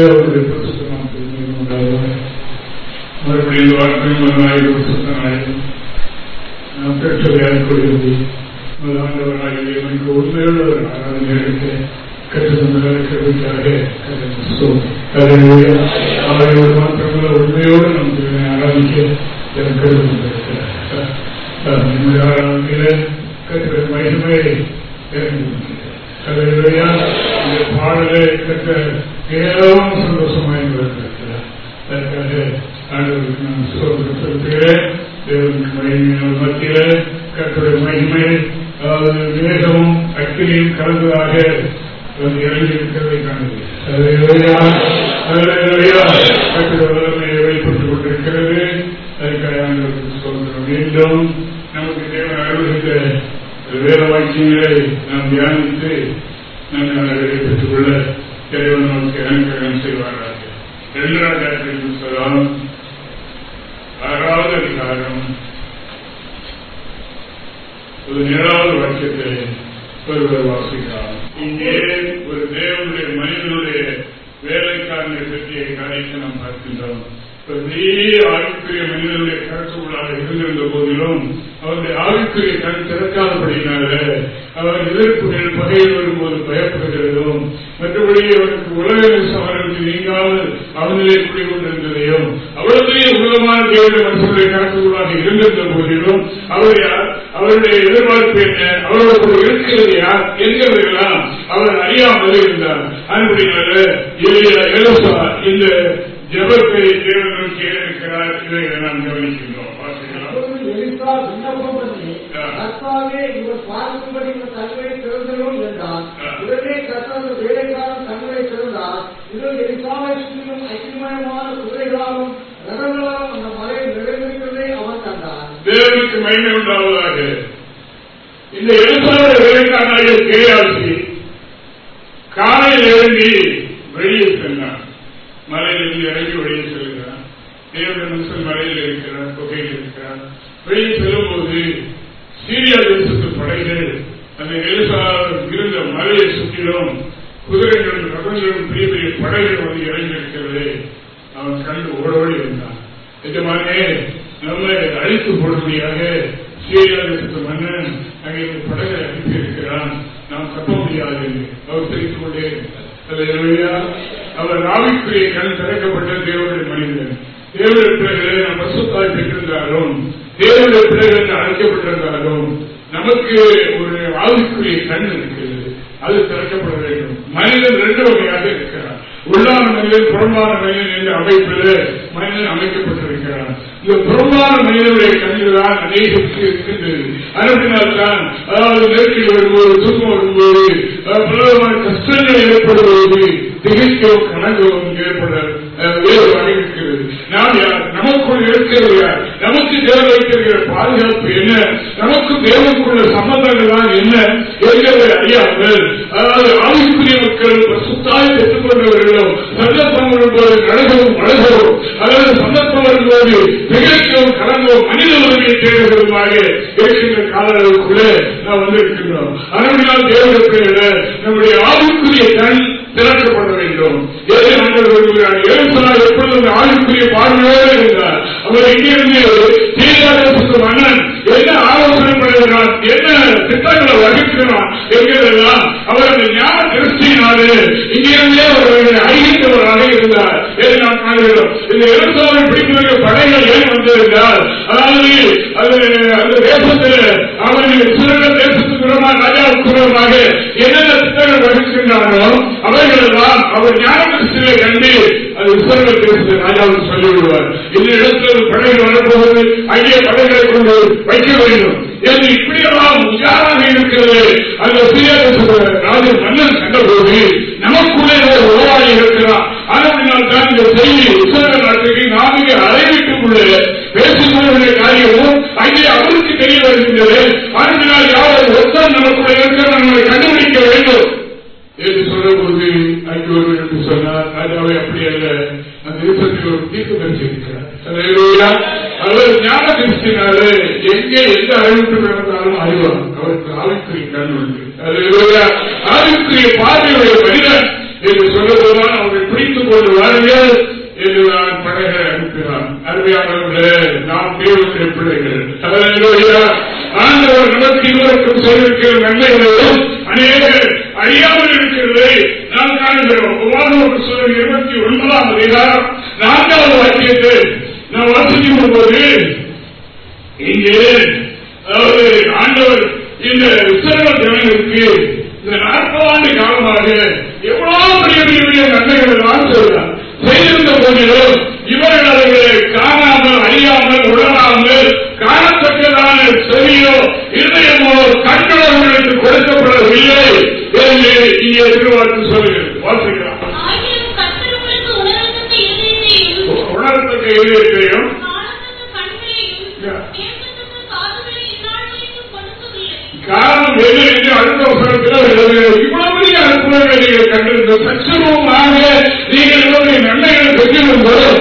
தேவனுடைய பிரசுத்தம் மறுபடியும் வாழ்க்கையும் சுத்தனாயும் நாம் பெற்றதை அனுப்பிடுவது ஆண்டவராகிய எனக்கு உண்மையோடு ஆராதனை எடுக்க கற்றுத்தந்ததற்காக அவரோடு மாத்திரமல்ல உண்மையோடு நம் தேவனை ஆராதிக்க எனக்கு நம்முடைய ஆராதனையில கற்ற மகிமை கதையா இந்த பாடலை கற்ற மிகவும் சந்தோஷமாக இருக்கிறார் அதற்காக ஆண்டவருக்கு நான் சோதனை செலுத்துகிறேன் தேவனுக்கு மகிமையான மத்தியில கற்றுடைய மகிமை அதாவது வேகமும் அக்கினியும் கலந்ததாக வந்து இறங்கி இருக்கிறதை காணுகிறேன் கட்டுரை வல்லமையை வெளிப்பட்டுக் கொண்டிருக்கிறது அதுக்காக ஆண்டவருக்கு சோதனை மீண்டும் நமக்கு தேவன் அருள்கின்ற வேத வாக்கியங்களை நாம் தியானித்து நன்றாக பெற்றுக் கொள்ள இறைவன் நமக்கு அனுகிரகம் செய்வார்கள் இரண்டாவது யாத்திரை புத்தகம் ஆறாவது அதிகாரம் ஒரு ஏழாவது வாக்கியத்தை ஒருவர் வாசிக்கிறார் இங்கே ஒரு தேவனுடைய மனிதனுடைய வேலைக்காரனை பற்றிய காரியத்தை நாம் பார்க்கின்றோம் பெரிய ஆவிக்குரிய மனிதனுடைய கருத்துள்ளாக இருந்திருந்த போதிலும் அவருடைய ஆவிக்குரிய கண் திறக்காதபடினால அவர் எதிர்ப்புகள் பகையில் வரும்போது பயப்படுகிறதும் மற்றபடி அவருக்கு உலக சமரத்தில் நீங்காமல் அவனிலே குடிகொண்டிருந்ததையும் அவ்வளவு உலகமான தேவனுடைய மனுஷனுடைய கருத்துள்ளாக இருந்திருந்த போதிலும் அவர் யார் அவருடைய எதிர்பார்ப்பு என்ன அவரோடு இருக்கிறது யார் என்கிறதெல்லாம் அவர் அறியாமல் இருந்தார் அன்படினால இந்த ஜபத்தை தேவன் நோக்கி இருக்கிறார் இதை நாம் கவனிக்கின்றோம். இவர் பார்க்கும்படி இவர் கண்களை திறந்தரும் என்றார் உடனே கத்தனது வேலைக்காரன் கண்களை திறந்தார். இதில் எலிசாவை சுற்றிலும் ஐக்கியமயமான குதிரைகளாலும் ரகங்களாலும் அந்த மலையில் நிறைந்திருக்கிறதை அவன் கண்டார் தேவனுக்கு மகிமை உண்டாவதாக. இந்த எழுத்தாளர் வேலைக்காரனாகிய கேயாசி காலையில் இறங்கி வெளியே சென்றான். மலையிலிருந்து இறங்கி வெளியே செல்கிறான். தேவனுடைய மலையில் இருக்கிறார் தொகையில் இருக்கிறார் வெளியே செல்லும் போது சீரியா தேசத்து படைகள் அந்த எழுத்தாளர் இருந்த மலையை சுற்றிலும் குதிரைகளும் ரகங்களும் பெரிய பெரிய படைகள் வந்து இறங்கி இருக்கிறது அவன் கண்டு ஓடோடி இருந்தான். இந்த மாதிரி நம்மை அழித்து போடும்படியாக சீரியா மன்னன் அங்கே இந்த படகை அனுப்பி இருக்கிறான். நாம் தப்ப முடியாது என்று அவர் தெரிவித்துக் கொண்டே அவர் ஆவிக்குரிய கண் திறக்கப்பட்ட தேவனுடைய மனிதன். தேவனுடைய பிள்ளைகளை நாம் பசுத்தாய் பெற்றிருந்தாலும் தேவனுடைய பிள்ளைகள் என்று அழைக்கப்பட்டிருந்தாலும் நமக்கு ஒரு ஆவிக்குரிய கண் இருக்கிறது. அது திறக்கப்பட வேண்டும். மனிதன் ரெண்டு வகையாக இருக்கிறார் உள்ளான நிலையில் புறம்பான நிலையில் என்ற அமைப்பில் மனிதன் அமைக்கப்பட்டிருக்கிறான். இந்த புறம்பான மனிதனுடைய கண்ணில் தான் அநேகத்துக்கு இருக்கின்றது. அதனால்தான் அதாவது நெருக்கடி வரும்போது துன்பம் வரும்போது பலவிதமான கஷ்டங்கள் ஏற்படுவது திகைக்கவும் கணக்கவும் ஏற்பட வேறு வகை இருக்கிறது. நாம் யார்? நமக்குள் இருக்கிறது யார்? நமக்கு தேவை வைத்திருக்கிற பாதுகாப்பு என்ன? நமக்கு தேவைக்குள்ள சம்பந்தங்கள் என்ன? என்கிறதை அறியாமல் அதாவது ஆவிக்குரிய மக்கள் சுத்தாய் பெற்றுக் கொண்டவர்களும் சந்தர்ப்பம் வரும்போது நடகவும் வளகவும் அதாவது சந்தர்ப்பம் வரும்போது திகழ்க்கவும் கலங்கவும் மனித உரிமையை தேடுகிறதுமாக இருக்கின்ற காலங்களுக்குள்ளே நாம் வந்திருக்கின்றோம். அதனால் தேவனுக்கு நம்முடைய ஆவிக்குரிய கண் திறக்கப்பட வேண்டும். ஏழை நாங்கள் விரும்புகிறார் ஏசுனார் எப்பொழுது ஆளுக்குரிய பார்வையோடு இருந்தார். அவர் இங்கிருந்து தீர்காதேசத்து மன்னன் என்ன ஆலோசனை பண்ணுகிறார் என்ன திட்டங்களை வகிக்கிறார் என்கிறதெல்லாம் அவர் அந்த ஞான திருஷ்டியினாலே இங்கிருந்தே அவர்களை அறிகின்றவராக இருந்தார். எதை நாம் காண்கிறோம் இந்த எழுத்தாளர் பிடிக்கிற படைகள் ஏன் வந்திருந்தால்? அதாவது அது அந்த தேசத்தில் அவர்கள் சிறந்த தேசத்துக்கு விரமாக ராஜாவுக்கு விரமாக என்னென்ன திட்டங்கள் வகிக்கின்றாரோ அவர்கள் எல்லாம் அவர் ஞானகிருஷ்ணனை கண்டு அது விசர்க தேசத்தை ராஜாவுக்கு சொல்லிவிடுவார். இந்த இடத்தில் படைகள் வரப்போவது அங்கே படைகளை கொண்டு வைக்க வேண்டும். என்று இப்படியெல்லாம் உஷாராக இருக்கிறது? அந்த சிறிய மன்னன் கண்டபோது நமக்குள்ளே ஒரு உருவாகி இருக்கிறார் அதனால் தான் இந்த செய்தி உத்தரவு நாட்டுக்கு நான்கு அறைவீட்டுக்குள்ளே பேசிக்கொள்ள காரியமும் அங்கே அவருக்கு தெரிய வருகின்றது. அதனால் யாரும் ஒருத்தர் நமக்குள்ளே இருக்கிற நம்மளை கண்டுபிடிக்க வேண்டும். என்று சொல்லும்போது அங்கு ஒரு என்று சொன்னார். ராஜாவை அப்படி அல்ல. அந்த தேசத்தில் ஒரு தீர்க்க பரிசு அவர் ஞான திருஷ்டினாலே எங்கே எந்த அறிவிப்பு நடந்தாலும் அறிவார். அவருக்கு ஆவிக்குரிய கண் உண்டு. ஆவிக்குரிய பார்வையுடைய மனிதன் என்று சொல்லுவதுதான் அவரை பிடித்துக் கொண்டு வாருங்கள் என்று நான் படக அனுப்பினான். அருமையானவர்களே நாம் தேவனுடைய பிள்ளைகள். ஆண்டவர் நமக்கு இருவருக்கும் சொல்லிருக்கிற நன்மைகளையும் அநேக அறியாமல் இருக்கிறதை நாம் காணுகிறோம். உபாதம் சொல்லும் இருபத்தி ஒன்பதாம் அதிகாரம் நான்காவது வாக்கியத்தை நாம் வாசிக்கும் போது இங்கே அதாவது ஆண்டவர் இந்த உத்தரவ ஜனங்களுக்கு இந்த நாற்பதாண்டு காலமாக எவ்வளவு பெரிய பெரிய நன்மைகள் எல்லாம் சொல்றார் செய்திருந்த போதிலும் இவர்கள் அவர்களை காணாமல் அறியாமல் உடனாமல் காணத்தக்கதான செவியோ இதயமோ கண்களோ கொடுக்கப்படவில்லை. இங்கே திருவாழ்த்து சொல்லுங்கள். காரணம் என்ன என்று அடுத்த வசனத்தில் எழுதுகிறது இவ்வளவு பெரிய அற்புதங்களை நீங்கள் கண்டிருந்த சச்சரவமாக நீங்கள் இவருடைய நன்மைகளை பெற்றிருந்தோம்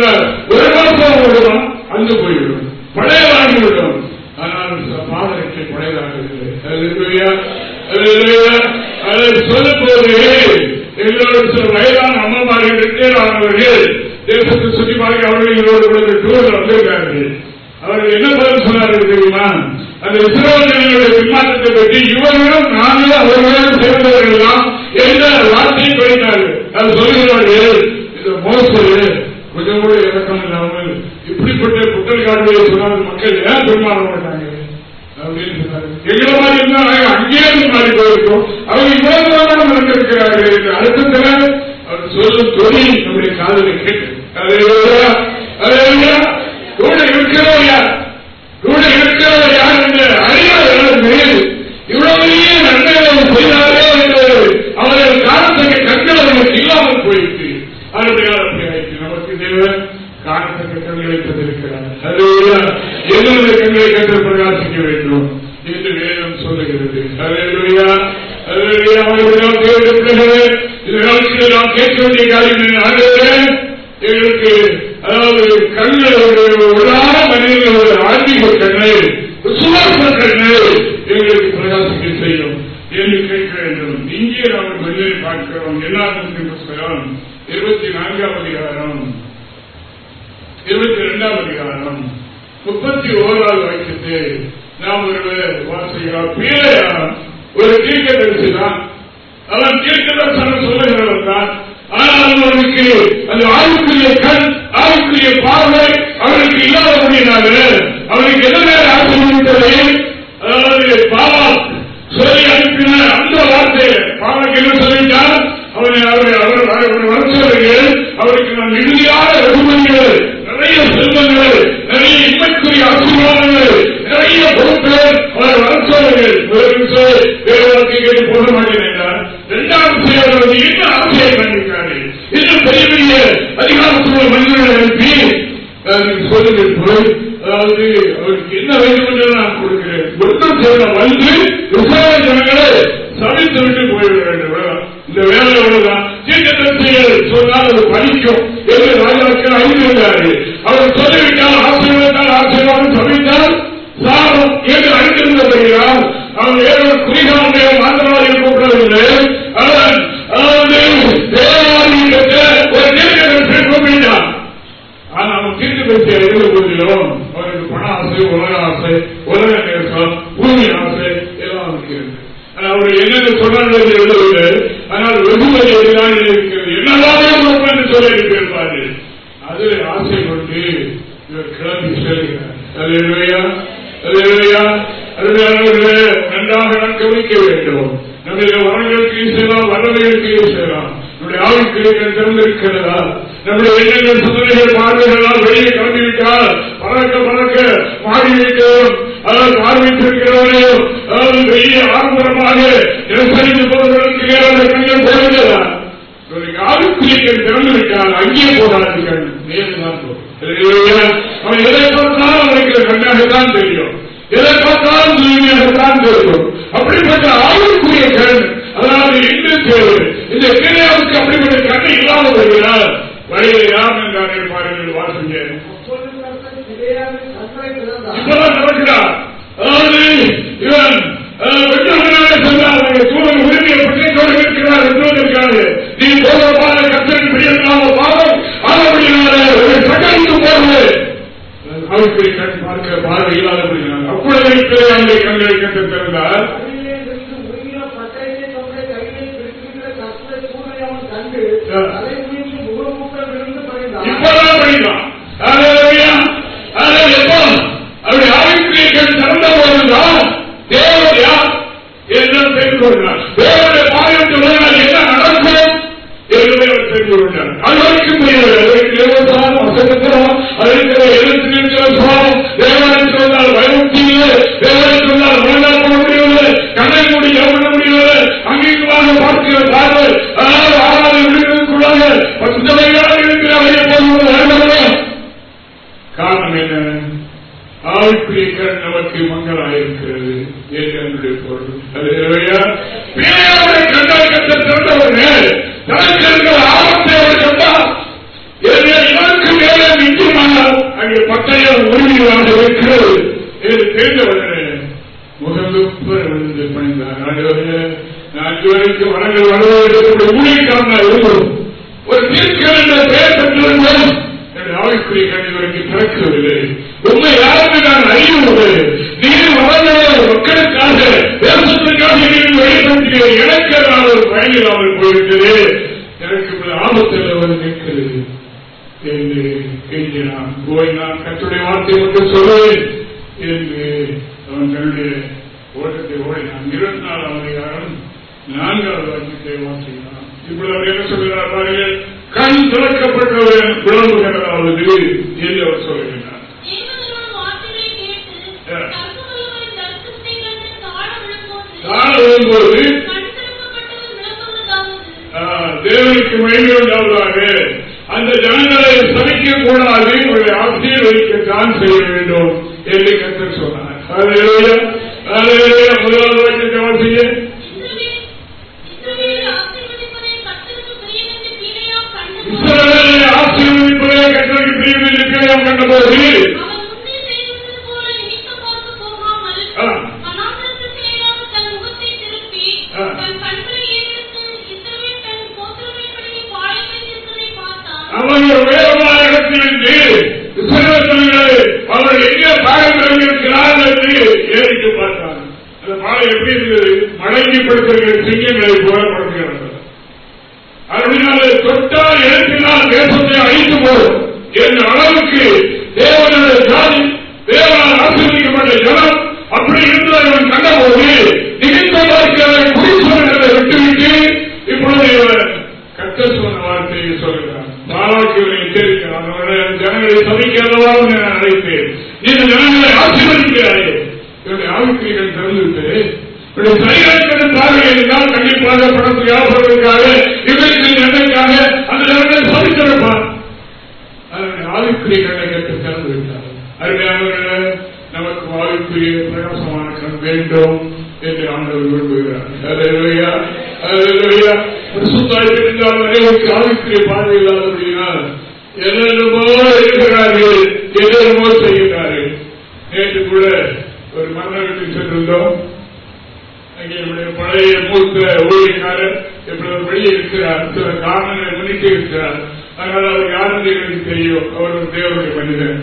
என்ற விமர்சனம் உள்ளதும் அங்கு போய்விடும். பழையதாகிவிடும் ஆனால் பாடலுக்கு பழையதாகிறது சொல்லும்போது எங்களோடு சில வயதான அம்மாமார்களுக்கு அவர்கள் தேசத்தை சுற்றி பார்க்க அவர்கள் எங்களோடு கூட டூர்ல வந்திருக்கார்கள். அவர்கள் என்ன பதில் சொன்னார்கள் தெரியுமா? அந்த இஸ்ரோடைய விமானத்தை பற்றி இவர்களும் நாங்கள் அவர்களும் சேர்ந்தவர்கள் எல்லாம் என்ற வார்த்தையை படித்தார்கள். அது சொல்கிறார்கள் இந்த மோசடி கொஞ்சம் கூட இறக்கம் இல்லாமல் இப்படிப்பட்ட புத்தல் சொன்னால் மக்கள் ஏன் பெருமாற மாட்டாங்க அப்படின்னு சொன்னாரு. எங்களை மாதிரி இருந்தா அங்கேயே மாறி போயிருக்கோம். அவங்க இவ்வளவு நடந்திருக்கிறார்கள் என்ற அர்த்தத்துல அவர் சொல்லும் தொழில் நம்முடைய காதலை கேட்டு கூட இருக்கிறோம் யார்? கூட இருக்கிறவர் யார் என்று அறியாத இவ்வளவு பெரிய நன்மைகளை செய்தாரே என்று அவர்கள் காலத்துக்கு கண்கள் அவர்களுக்கு இல்லாமல் போயிட்டு அதனால் நமக்கு தேவன் காலத்தக்க கண்களை தந்திருக்கிறார். அதுவா என்னுடைய கண்களை கண்டு பிரகாசிக்க வேண்டும் என்று வேதம் சொல்லுகிறது. அதுவா நாம் கேட்க வேண்டிய காரியம் எங்களுக்கு அதாவது கண்கள் மனிதர்கள் ஒரு ஆன்மீக கண்ணை விசுவாச கண்ணை எங்களுக்கு பிரகாசிக்க செய்யும் என்று கேட்க வேண்டும். இங்கே நாம் மனிதனை பார்க்கிறோம். எல்லாருக்கும் புஸ்தகம் இருபத்தி நான்காம் அதிகாரம் இருபத்தி இரண்டாம் அதிகாரம் முப்பத்தி ஓராவது வாக்கியத்தை நாம் ஒருவர் வாசிக்கிறோம். ஒரு தீர்க்க தரிசிதான் அவன் தீர்க்க தரிசனம் சொல்லுகிறவன் தான் ஆனால் அவனுக்கு அந்த ஆய்வுக்குரிய கண் ஆய்வுக்குரிய பார்வை அவனுக்கு இல்லாதபடினால அவனுக்கு என்ன மேல ஆசைப்பட்டது அதாவது பாவா சொல்லி அனுப்பின அந்த வார்த்தை பாவாக்கு என்ன சொல்லிட்டார் அவரை அவர் அவர் வருஷவர்கள் அவருக்கு நான் இறுதியான வெகுமதி கண்களை கண் பார்க்க பார்வையில் இல்லாதபடினார் அப்பொழுது இருக்கிற கண்களை கண்டு திறந்தார் அருகிலே இருந்து உருகின பட்டயத்தை தம்முடைய கையில் பிடித்திருக்கிற கர்த்தரை சூழலை அவன் கண்டு ஆ. அதை உயர்த்தி முகமூக்கம் விழுந்து பணிந்தான். இப்பதான் படிக்கலாம் ஹalleluya. ஹalleluya. எப்போ அப்படி ஆவிக்குரிய கண் திறந்த போதுதான் தேவதையா என்ன தெரிந்து கொண்டார் தேவனுடைய பாயத்தை உலகில் என்ன நடக்கும் என்பதை அவர் தெரிந்து கொண்டார் அது வரைக்கும் புரியவில்லை வசனத்திலும் அதற்கிற எழுத்து இருக்கிற சுவாமம் தேவனுக்கு வந்தால் பயமுற்றியது தேவனுக்கு வந்தால் மனதால் பண்ண முடியவில்லை கண்ணை மூடி பண்ண முடியவில்லை அங்கீகமாக பார்க்கிற பார்வை அதாவது ஆறாவது விடுவதற்குள்ளாக பசுமையாக இருக்கிற வழியை போகும்போது காரணம் என்ன ஆவிக்குரிய கண் நமக்கு மங்களாயிருக்கிறது என்று என்னுடைய பொருள் அது இல்லையா? பிள்ளையாருடைய திறந்தவனே தனக்கு இருக்கிற ஆபத்தை அவர் கண்டார். எனவே மேலே நிச்சயமானால் அங்கே பட்டயம் உரிமையாக இருக்கிறது என்று தெரிந்தவர்களே முகங்குப்ப விழுந்து பணிந்தார். நான் இதுவரைக்கும் வரங்கள் வருவதற்கு ஊழியக்காரனா இருந்தோம். ஒரு தீர்க்கல் என்ற பெயர் பெற்றிருந்தோம். என்னுடைய ஆவிக்குரிய கணிவருக்கு திறக்கவில்லை. உண்மை யாருமே நான் அறியுவது நீர் வளர்ந்த மக்களுக்காக தேசத்திற்காக நீங்கள் எனக்கு நான் ஒரு பயனில்லாமல் போயிருக்கிறேன் எனக்கு ஆபத்தில் அவர் நிற்கிறது என்று கெஞ்சி போய் நான் கத்துடைய வார்த்தை மட்டும் சொல்லுவேன் என்று அவன் தன்னுடைய ஓட்டத்தை ஓடினான் இருபத்தி நாலாம் அதிகாரம் நான்காவது வாக்கியத்தை வாசிக்கிறான். இப்படி அவர் என்ன சொல்கிறார் பாருங்கள் கண் திறக்கப்பட்டவர் விளம்புகிறதாவது என்று அவர் சொல்கிறார் தேவனோட வார்த்தைகளை கேட்டு ஆ. தர்க்கமுள்ளவரின் தர்க்கத்தை கண்டு தாழ விழும்போது நான் வரும்போது கண் ஆ, தேவனுக்கு உண்டாவதாக அந்த ஜனங்களை சமைக்க கூடாது அவருடைய ஆசீர்வதிக்கத்தான் செய்ய வேண்டும் என்று கத்தர் சொன்னார். முதலாவது இஸ்ரவேல் இஸ்ரவேலை ஆசீர்வதிப்பதை கர்த்தருக்கு பிரியமென்று கீலேயாம் கண்டபோது அந்த எப்படி இருந்தது மடங்கிப்படுத்துகிற சிங்கங்களை போல படுத்துகிறது அதனால தொட்டால் எழுப்பினால் தேசத்தை அழித்து போடும். என்ற அளவுக்கு தேவனுடைய ஜாதி தேவனால் ஆசீர்வதிக்கப்பட்ட ஜனம் அப்படி இருந்து அவன் கண்டபோது நிகழ்த்தவர்களை குறிச்சொல்களை விட்டுவிட்டு இப்பொழுது கத்த சொன்ன வார்த்தையை சொல்கிறார் பாலாக்கு இவரை எச்சரிக்கிறார் அவருடைய ஜனங்களை சபிக்கிறதா நான் அழைத்தேன். நீ இந்த ஜனங்களை ஆசீர்வதிக்கிறாரே. இவருடைய ஆவிக்குரியர்கள் திறந்துவிட்டு இப்படி சரியான பார்வை இருந்தால் கண்டிப்பாக பணத்தை வியாபாரத்திற்காக இவருக்கு நன்மைக்காக அந்த ஜனங்களை சபித்திருப்பார் அதனுடைய ஆவிக்குரிய கண்ணை திறந்து விட்டார் அருமையானவர்களே நமக்கு ஆவிக்குரிய பிரகாசமான கண் வேண்டும் என்று ஆண்டவர் விரும்புகிறார். அல்லேலூயா அல்லேலூயா பரிசுத்தாய் இருந்தால் அனைவருக்கு பார்வை இல்லாதபடியினால் என்னென்னமோ இருக்கிறார்கள் என்னென்னமோ செய்கிறார்கள் நேற்று கூட ஒரு மன்னருக்கு சென்றிருந்தோம். அங்கே நம்முடைய பழைய மூத்த ஊழியக்காரர் எப்பொழுது வெளியே இருக்கிறார் சில காரணங்களை முன்னிட்டு இருக்கிறார். அதனால் அவர் யாருக்கு எனக்கு தெரியும்? அவர் ஒரு தேவனுடைய மனிதர்.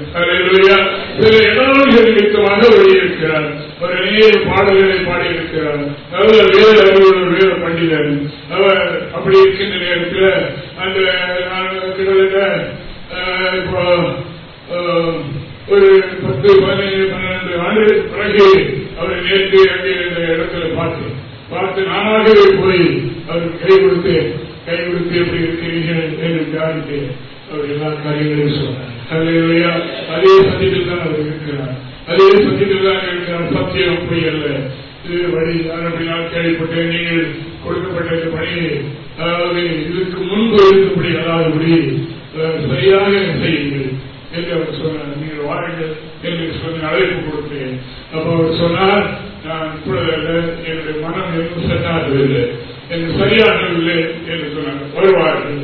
சில இடங்கள் நிமித்தமாக வெளியே இருக்கிறார். அவர் நிறைய பாடல்களை பாடியிருக்கிறார். அவர் வேறு அறிவுள்ள வேறு பண்டிதர். அவர் அப்படி இருக்கின்ற நேரத்தில் அந்த கிட்டத்தட்ட ஒரு பத்து பதினைந்து பன்னெண்டு ஆண்டுகளுக்கு பிறகு அவரை நேற்று அங்கே இந்த இடத்துல பார்த்து பார்த்து நானாகவே போய் அவருக்கு கை கொடுத்து கை கொடுத்து எப்படி இருக்கிறீர்கள் என்று விசாரித்து அவர் எல்லா காரியங்களையும் சொன்னார். அதே சத்தியத்தில் தான் அவர் இருக்கிறார். அதே சத்தியத்தில் தான் இருக்கிறார். சத்தியம் போய் அல்ல. இது வழி. நான் கேள்விப்பட்டேன். நீங்கள் கொடுக்கப்பட்ட பணியை அதாவது இதற்கு முன்பு இருந்தபடி அல்லாதபடி சரியாக செய்யுங்கள் என்று அவர் சொன்னார். வாருங்கள் என்று சொல்லி அழைப்பு கொடுத்தேன் அப்போ அவர் சொன்னார் நான் இப்பொழுது என்னுடைய மனம் எதுவும் செட்டாகவில்லை எனக்கு சரியாகவில்லை என்று சொன்னார். வருவார்கள்.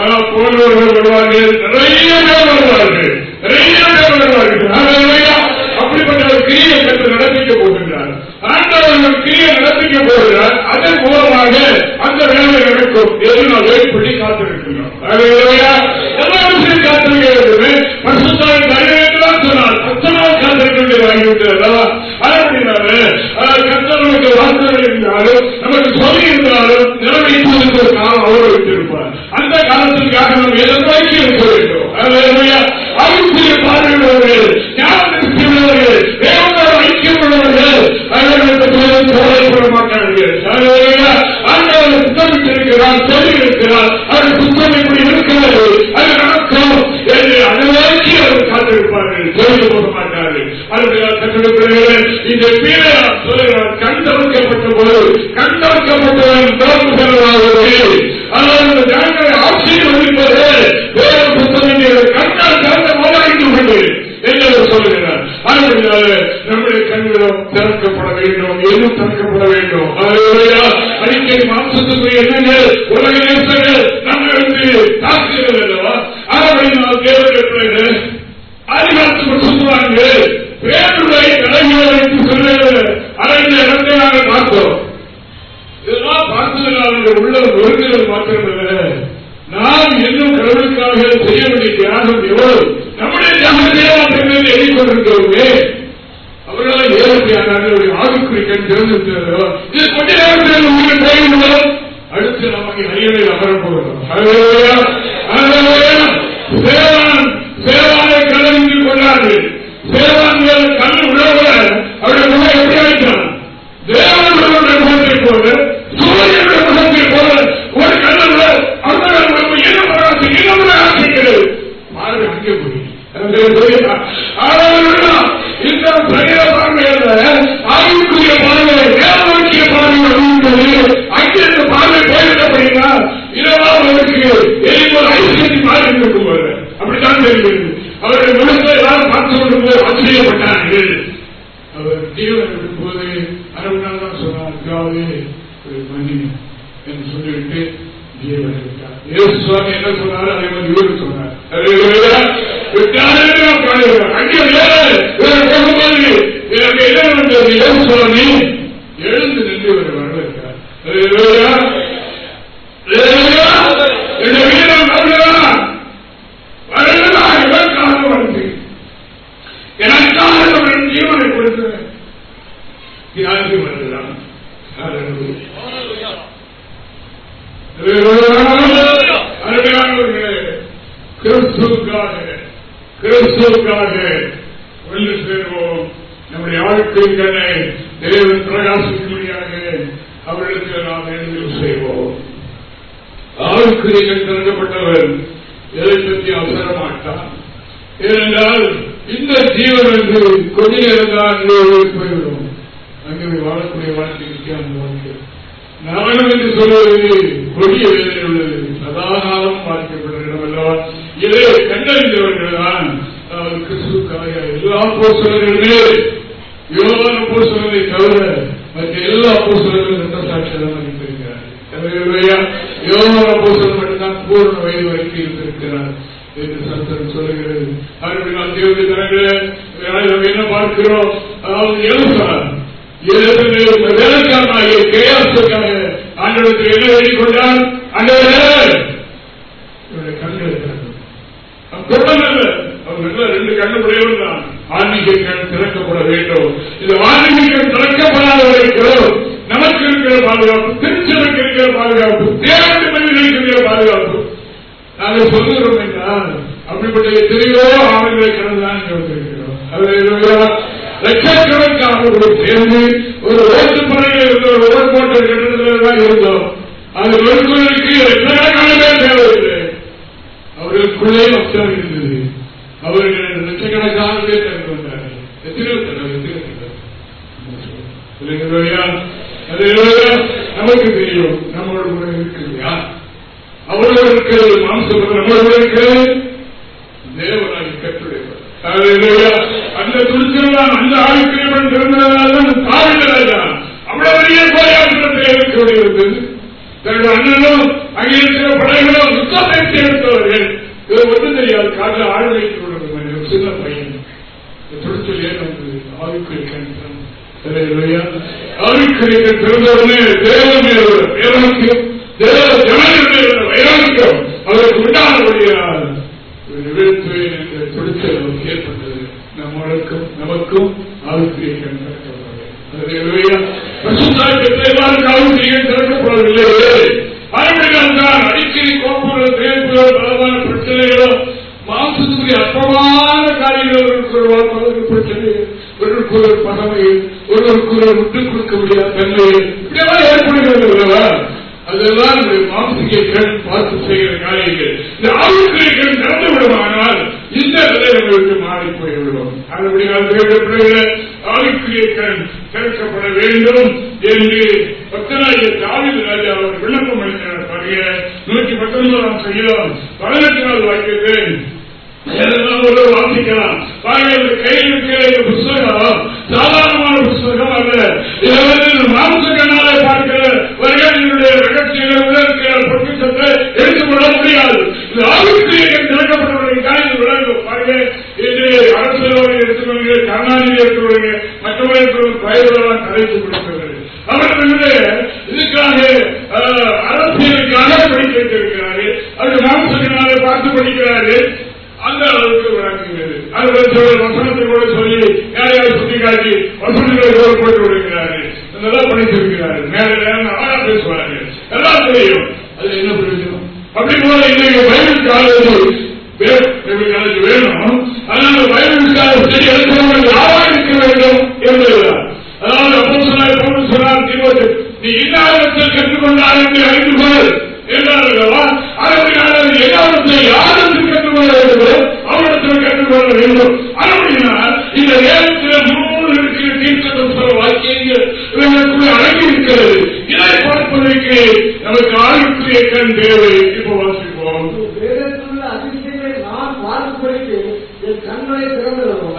ஆனால் போன்றவர்கள் வருவார்கள். நிறைய பேர் வருவார்கள். நிறைய பேர் வருவார்கள். அப்படிப்பட்ட ஒரு கிரியை கற்று நடப்பிக்க போகின்றார். ஆண்டவர்கள் கிரியை நடப்பிக்க போகிறார் அதன் மூலமாக அந்த வேலை நடக்கும் என்று நாம் வேறுபடி காத்திருக்கிறோம் அல்லேலூயா. காத்திருக்கிறது சொன்னார் பத்தனால் காத்திருக்க வேண்டியதாகிவிட்டது அல்லவா வார்த்தைகள் இருந்தாலும் நமக்கு சொல்லி இருந்தாலும் நிறைவேற்றுவதற்கு ஒரு காலம் அவர் வைத்திருப்பார் அந்த காலத்திற்காக நாம் எதை நோக்கி இருக்க வேண்டும் அல்லேலூயா. பார்வையுள்ளவர்கள் ஞாபகத்தில் உள்ளவர்கள் தேவனோடு ஐக்கியம் உள்ளவர்கள் அவர்களுக்கு மாட்டார்கள் திட்டமிட்டிருக்கிறார் சொல்லி இருக்கிறார் அவர் புத்தகம் இப்படி இருக்கிறது. அது நடக்கும் என்று அதை அவர் காத்திருப்பார்கள். சொல்லி போக மாட்டார்கள். அதுதான் இந்த பீரை சொல்லுகிறார் கண்டவக்கப்பட்ட போது கண்டவக்கப்பட்டவன் திறந்து செல்வார்கள். ஆனால் வேறு புத்தகம் கண்டால் திறந்த போதாகிட்டு கொண்டு என்று அவர் சொல்லுகிறார் அதனால நம்முடைய கண்களும் திறக்கப்பட வேண்டும் எதுவும் திறக்கப்பட வேண்டும். அடிக்கடி மாம்சத்துக்கு எண்ணங்கள் உலக நேசங்கள் நம்மிருந்து தாக்குகிறது அல்லவா? ஆகவே நாம் தேவனுடைய சொல்லுவாங்க வேறு ஏனென்றால் இந்த ஜீவன் என்று கொடிய போய்விடும். அங்கே வாழக்கூடிய வாழ்க்கைக்கு அந்த வாழ்க்கை நரகம் என்று சொல்வது கொடிய வேதனை உள்ளது. சதாகாலம் காலம் பாதிக்கப்பட்ட அல்லவா இதை கண்டறிந்தவர்கள்தான் கிறிஸ்துக்காக எல்லா போசலர்களுமே யோகான போசலரை தவிர மற்ற எல்லா போசலர்களும் ரத்த சாட்சியாக இருக்கிறார்கள் யோகான போசல் மட்டும்தான் பூர்ண வயது வரைக்கும் இருந்திருக்கிறார். என்று சத்தம் சொல்லுகிறது தரங்களே நாம் என்ன பார்க்கிறோம்? அதாவது எழுசார் வேலைக்காரனாகிய கேயாசுக்காக ஆண்டவத்தில் என்ன வேண்டிக் கொண்டார்? ஆண்டவரே இவருடைய கண்களை திறக்கும் ரெண்டு கண்ணு உடையவர் தான். ஆன்மீக கண் திறக்கப்பட வேண்டும். இந்த ஆன்மீக கண் திறக்கப்படாத வரைக்கும் நமக்கு இருக்கிற பாதுகாப்பு திருச்சலுக்கு இருக்கிற பாதுகாப்பு தேவனுடைய மனிதனுக்கு இருக்கிற பாதுகாப்பு. நாங்கள் சொல்லுகிறோம் என்றால் அப்படிப்பட்ட எத்தனையோ ஆவணங்களை கடந்துதான் வந்திருக்கிறோம். அதில் லட்சக்கணக்கானவர்கள் சேர்ந்து ஒரு ஓட்டு பணியில் இருந்த ஒரு ஓட்டுமோட்ட கட்டணத்தில் தான் இருந்தோம். அது ஒருவருக்கு லட்சக்கணக்கான தேவையில்லை. அவர்களுக்குள்ளே அம்சம் இருந்தது. அவர்கள் லட்சக்கணக்கான பேர் தந்து வந்தார்கள் எத்தனை தடவை எத்தனை நமக்கு தெரியும். நம்மளோட கூட இருக்கு அவரோடு இருக்கிறது மாம்சம் நம்மளோட இருக்கிறது தேவனாகி கற்றுடையவர் அந்த துணிச்சலாம் அந்த ஆளுக்கிரியவன் பிறந்ததால் தாவிடராஜா அவ்வளவு பெரிய கோயாத்திரத்தில் இருக்கக்கூடியது தன்னுடைய அண்ணனும் அங்கே இருக்கிற படைகளும் சுத்தத்தை சேர்த்தவர்கள். இது ஒன்றும் தெரியாது. காட்டில் ஆள் வைத்து சின்ன பையன். துணிச்சல் ஏன் வந்தது ஆவிக்குரிய கணிதம் ஆவிக்குரிய பிறந்தவுடனே தேவமே தேவனுக்கு வைராக்கியம் அவருக்கு உண்டானபடியால் விழுத்து என்ற ஏற்பட்டது. நம்மளுக்கும் நமக்கும் ஆவிக்குரிய கண் திறக்கப்படவில்லை தான் அடிக்கடி கோப்புகள் தேர்வுகள் பலமான பிரச்சனைகளோ மாம்சத்துக்குரிய அற்பமான காரியங்கள் பிரச்சனைகள் ஒருவருக்கு ஒரு பகமையில் ஒருவருக்கு ஒரு விட்டுக் கொடுக்க முடியாத தன்மையில் இப்படியெல்லாம் ஏற்படுகிறது அல்லவா அதெல்லாம் மாம்சிக கண் பார்த்து செய்கிற காரியங்கள். இந்த ஆவிக்குரிய கண் திறந்து விடுமானால் இந்த நிலை நம்மளுக்கு மாறி போய்விடும். அதுபடியால் ஆவிக்குரிய கண் திறக்கப்பட வேண்டும் என்று பக்தராகிய தாவித ராஜா அவர் விண்ணப்பம் அளித்தார் பாருங்க நூற்றி பத்தொன்பதாம் செய்யலாம் பதினெட்டு நாள் வாக்கியத்தில் வாசிக்கலாம். கையில் இருக்கிற புஸ்தகம் சாதாரணமான புஸ்தகம் அல்ல. மாம்சகனா மாம்ச கண்ணாலே பார்க்கிற வருகையினுடைய ரகசியங்கள் எடுத்துக்கொள்ள முடியாது. இது ஆவிக்குரிய திறக்கப்பட்டவர்கள் காரியம் விளங்கும். பாருங்க இது அரசியலோடு எடுத்துக்கொள்ளுங்க கருணாநிதி எடுத்துக்கொள்ளுங்க மற்றவர்கள் வயதுலாம் கலைத்து கொடுக்கிறது அவர்களுடைய இதுக்காக அரசியலுக்காக படிக்க வைத்திருக்கிறார்கள் அது மாம்சத்தினாலே பார்த்து படிக்கிறார்கள். அந்த அளவுக்கு விளக்குகிறது. அது வசனத்தை கூட சொல்லி யாரையாவது சுட்டி காட்டி வசனங்களை போட்டு விடுகிறார்கள். நல்லா படித்திருக்கிறாரு மேல அழகா பேசுவாரு எல்லாம் தெரியும். அது என்ன பிரயோஜனம்? அப்படி போல இன்றைக்கு பைபிள் காலேஜ் வேணும். அதனால பைபிள் காலேஜ் எடுக்கிறவங்க யாரா இருக்க வேண்டும் என்பதுதான். அதாவது அப்போ சொன்னார் சொன்னார் நீ இன்னாரத்தில் கற்றுக்கொண்டார் என்று அறிந்து கொள் என்றார்களா எல்லாவற்றை யாருக்கு கற்றுக்கொள்ள வேண்டும் அவரிடத்தில் கற்றுக்கொள்ள வேண்டும். அப்படினால் இந்த நேரத்தில் முன்னோடு இருக்கிற தீர்க்கதரிசன வாக்கியங்கள் இவர்களுக்குள்ள அடங்கி இருக்கிறது இதை பார்ப்பதற்கு நமக்கு ஆளுக்குரிய கண் தேவை. இப்போ வாசிப்போம். அதிசயங்களை நான் பார்க்கும்படிக்கு என் கண்களை திறந்திருக்கும்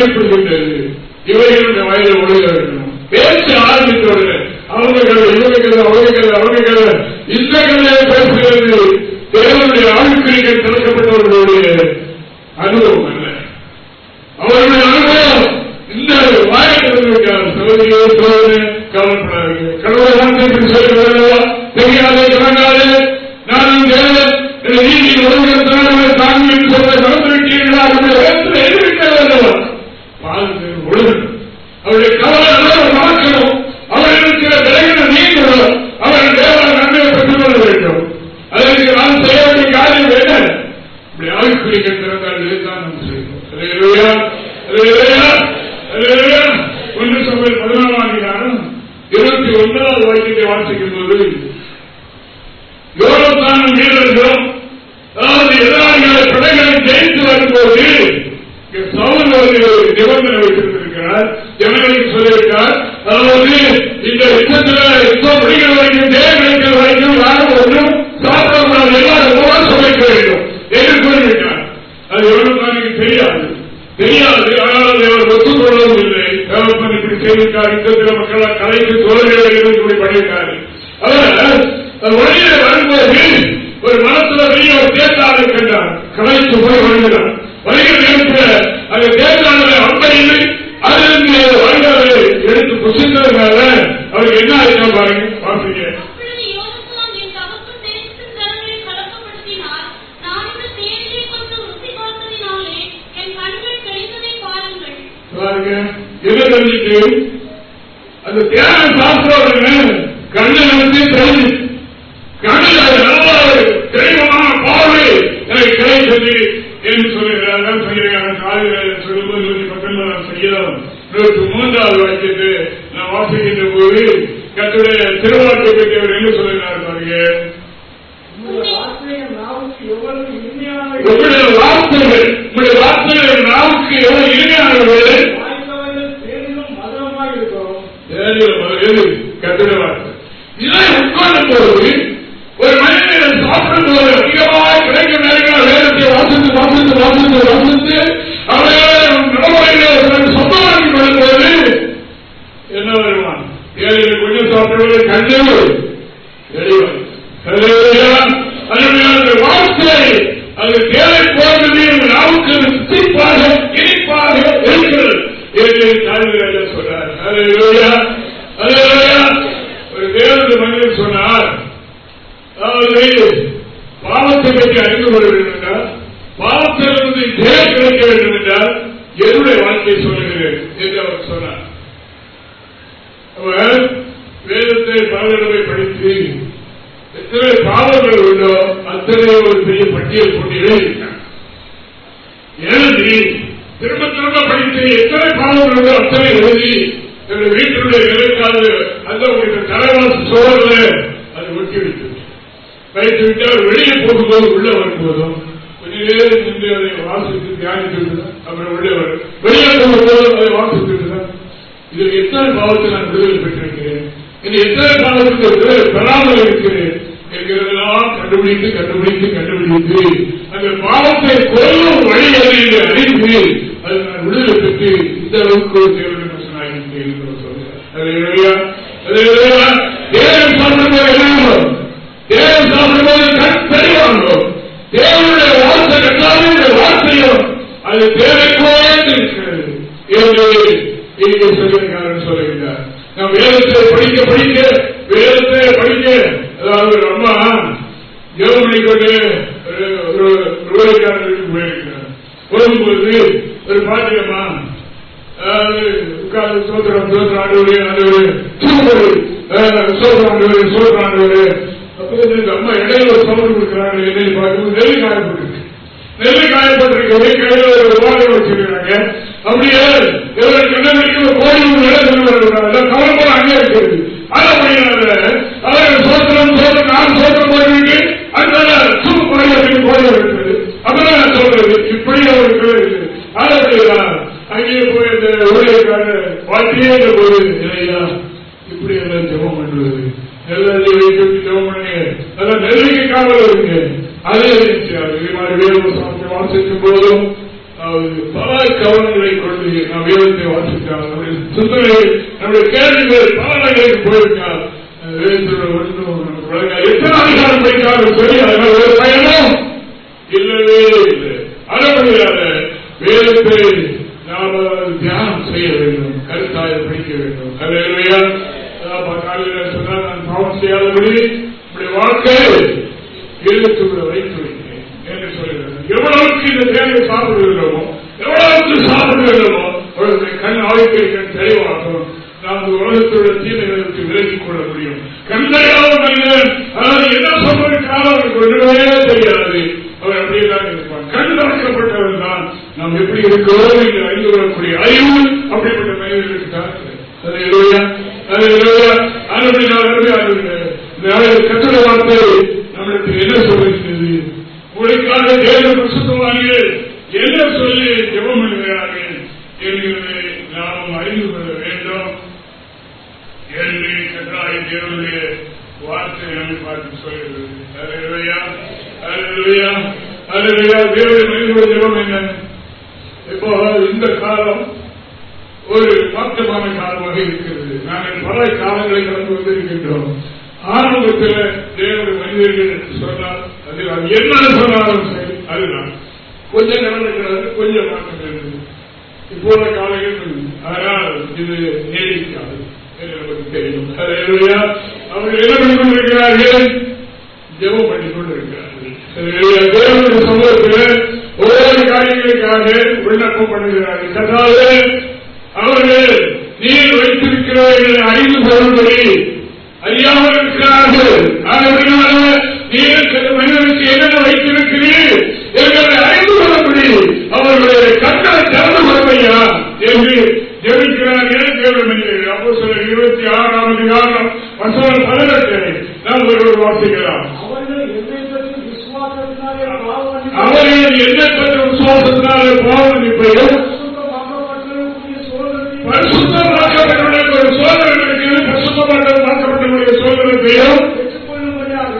துணை குறிப்பிடுகின்றது இவைகளுடைய வயதில் ஒழுக வேண்டும். பேச்சு ஆரம்பித்தவர்கள் அவர்கள் இவர்கள் அவர்கள் அவர்கள் இந்த பேசுகிறது. தேவனுடைய ஆளுக்கிரிகள் திறக்கப்பட்டவர்களுடைய அனுபவம் அல்ல. அவருடைய அனுபவம் இந்த வாயத்திருக்கிறார் சகோதரியே சோதனை கவலைப்படாது கடவுள் வார்த்தை சொல்லுகிறதா தெரியாதே தொடங்காது நான் தேவன் என்னை நீதி ஒழுங்கிறதுனால தாங்கி சொல்ல கலந்துவிட்டீர்களா நம்முடைய வேதத்தில் எழுதிவிட்டதல்லவா பாருங்கள் ஒழுங்கு அவருடைய கவலை எல்லாம் மறக்கணும் அவர் இருக்கிற விலைகளை நீங்கணும் அவர் தேவன் நன்மை பெற்றுக் கொள்ள வேண்டும் அதற்கு நாம் செய்ய வேண்டிய காரியம் என்ன இப்படி ஆவிக்குரிய திறந்தால் இதுதான் நாம் செய்வோம் அல்லேலூயா, அல்லேலூயா, அல்லேலூயா. ஒன்று சமையல் பதினாலாம் அதிகாரம் இருபத்தி ஒன்பதாவது வாக்கியத்தை வாசிக்கும் யோகத்தான வீரர்களும் அதாவது எதிராளிகளை படைகளை ஜெயித்து வரும்போது ஒரு நிபந்தனை ஜனங்களுக்கு சொல்லியிருக்கார் அதாவது இந்த யுத்தத்தில் யுத்தம் முடிகிற வரைக்கும் ஜெயம் கிடைக்கிற வரைக்கும் யாரும் ஒன்றும் சாப்பிடக்கூடாது எல்லாரும் உபவாசம் வேண்டும் என்று கூறிவிட்டார் அது தெரியாது. தெரியாது ஆனால் அவர் ஒத்துக்கொள்ளவும் இல்லை. தேவப்பன் இப்படி செய்திருக்கார் யுத்தத்தில் மக்கள் கலைக்கு தோல்விகளை இருந்து பண்ணியிருக்காரு அவர் வழியில வரும்போது ஒரு மனசுல பெரிய ஒரு தேர்ந்தாளை கண்டார் கலைத்து போய் வருகிறார் வருகிற நேரத்தில் அந்த தேர்ந்தாளரை அம்பையில் அதிலிருந்து வருகிறதை எடுத்து புசித்ததுனால அவருக்கு என்ன ஆயிட்டா பாருங்க வாசிங்க அப்பொழுது யோனத்தான் என் தகப்பன் தேசத்தின் ஜனங்களை கலக்கப்படுத்தினார். நான் இந்த தேனியை கொஞ்சம் ருசி பார்த்ததினாலே என் கண்கள் தெளிந்ததை பாருங்கள். பாருங்க என்ன தெரிஞ்சுட்டு அந்த தியானம் சாப்பிடுறவங்க கண்ணை வந்து தெரிஞ்சு கண்ணில் அது நல்ல ஒரு தெளிவான பார்வை எனக்கு என்று சொல்லுகிறார்கள். சொல்கிறார்கள் காலையில் சொல்லும்போது நூற்றி பத்தொன்பதாம் சங்கீதம் நூற்று மூன்றாவது வாக்கியத்தை நான் வாசிக்கின்ற போது கத்துடைய திருவாக்கை பற்றி என்று சொல்லுகிறார் பாருங்க. அது தேவைக்கோடு இருக்கிறது என்று இங்கே சொல்லியிருக்காருன்னு சொல்லுகிறார். நாம் வேதத்தை படிக்க படிக்க வேதத்தை படிக்க. அதாவது ஒரு அம்மா ஜெபம் ஒரு- ஒரு போயிருக்கிறார். போகும்போது ஒரு பாட்டியம்மா அதாவது உட்கார்ந்து சோத்திரம் சோத்திரம் ஆண்டவரே ஆண்டு சோத்திரம் ஆண்டவரே அப்போ இந்த அம்மா இடையில ஒரு சவுண்ட் கொடுக்குறாங்க என்னை பார்க்கும்போது நெல்லி காயப்பட்டிருக்கு நெல்லி காயப்பட்டிருக்கவே கையில ஒரு வாழை வச்சிருக்காங்க அப்படியே இவர்கள் கண்ணடிக்கு ஒரு கோழி ஒரு கவலைப்பட அங்கே இருக்கிறது. அது அவர்கள் சோத்திரம் சோத்திரம் நான் சோத்திரம் போயிருக்கு அதனால சும்மா கோழி கோழி இருக்கிறது அப்புறம் நான் சொல்றது இப்படி அவருக்கு அது போய் இந்த ஊழியக்காரர் பாட்டியே போது இல்லையா இப்படி எல்லாம் ஜெபம் பண்றது. எல்லாத்தையும் வைத்து ஜெபம் பண்ணுங்க. அதெல்லாம் நெல்லிக்கு காவல் இருக்கு அதே இருந்துச்சு அது வாசிக்கும் போதும் பல கவனங்களை கொண்டு நாம் வேதத்தை வாசித்தால் நம்முடைய சிந்தனை நம்முடைய கேள்விகள் பல நிலைகளுக்கு போயிருக்கால் எத்தனை அதிகாரம் படித்தாலும் சரி அதனால் ஒரு பயனும் இல்லவே இல்லை. அதனுடைய வேதத்தை நாம் தியானம் செய்ய வேண்டும் கருத்தாய படிக்க வேண்டும். அல்லையா காலையில் சொன்னால் நான் பாவம் செய்யாதபடி நம்முடைய வாழ்க்கை எழுத்துள்ள வைத்து வைக்கிறேன் என்று சொல்லுகிறேன் எவ்வளவுக்கு இந்த தேவையை சாப்பிடுகிறோமோ எவ்வளவுக்கு சாப்பிடுகிறோமோ அவர்களுடைய கண் ஆய்க்கை கண் தெளிவாகும் நாம் இந்த உலகத்தோட தீமைகளுக்கு விலகிக் கொள்ள முடியும். கண்டையாவது மனிதன் அதாவது என்ன சொல்வதற்காக அவருக்கு ஒன்றுமே தெரியாது. அவர் அப்படியே தான் இருப்பார். கண் திறக்கப்பட்டவர் தான் நாம் எப்படி இருக்கிறோம் என்று அறிந்து கொள்ளக்கூடிய அறிவு அப்படிப்பட்ட மனிதர்களுக்கு தான் அது இல்லையா அது இல்லையா அது நான் அருமையாக கத்திர வார்த்தை உங்களுக்கு என்ன சொல்லுகிறது உங்களுக்காக தேவ பிரசுத்தவானிகள் என்ன சொல்லி ஜெபம் பண்ணுகிறார்கள்? என்கிறதை நாம் அறிந்து கொள்ள வேண்டும். என்று கட்டாய தேவனுடைய வார்த்தை நம்மை பார்த்து சொல்கிறது அல்லேலூயா அல்லேலூயா அல்லேலூயா தேவனுடைய மனிதனுடைய ஜெபம் என்ன? இப்போ இந்த காலம் ஒரு மாற்றமான காலமாக இருக்கிறது. நாங்கள் பல காலங்களை கடந்து வந்திருக்கின்றோம். ஆரம்பத்தில் தேவனுடைய மனிதர்கள் என்று சொன்னால் அது அது என்ன சொன்னாலும் சரி அதுதான். கொஞ்சம் நடந்துக்கிறது கொஞ்சம் மாற்றம் இருந்தது உள்ள காலையில் அதனால் இது நீடிக்காது நமக்கு தெரியும். அவர்கள் என்ன பண்ணி கொண்டிருக்கிறார்கள் ஜெபம் பண்ணி கொண்டிருக்கிறார்கள் தேவனுடைய சமூகத்தில் ஒவ்வொரு காரியங்களுக்காக விண்ணப்பம் பண்ணுகிறார்கள். கதாவே அவர்கள் நீர் வைத்திருக்கிறவர்கள் அறிந்து கொள்ளும்படி அறியாமல் இருக்கிறார்கள் ஆகவே நீர் சில மனிதனுக்கு என்னென்ன வைத்திருக்கிறீர் எங்களை அறிந்து கொள்ளும்படி அவர்களுடைய கண்களை திறந்து கொள்ளையா என்று ஜெபிக்கிறார்கள் தேவ மனிதர்கள். அப்போ சில இருபத்தி ஆறாம் அதிகாரம் பதினெட்டை நாம் ஒருவர் வாசிக்கலாம். அவர்கள் என்னை பற்றி விசுவாசத்தினாலே பாவம் பெற்ற விசுவாசத்தினாலே சோதனையை பரிசுத்தமாக்கப்பட்டவர்களுக்கு ஒரு சோதனை சோதனையையும் பெற்றுக்கொள்ளும்படியாக.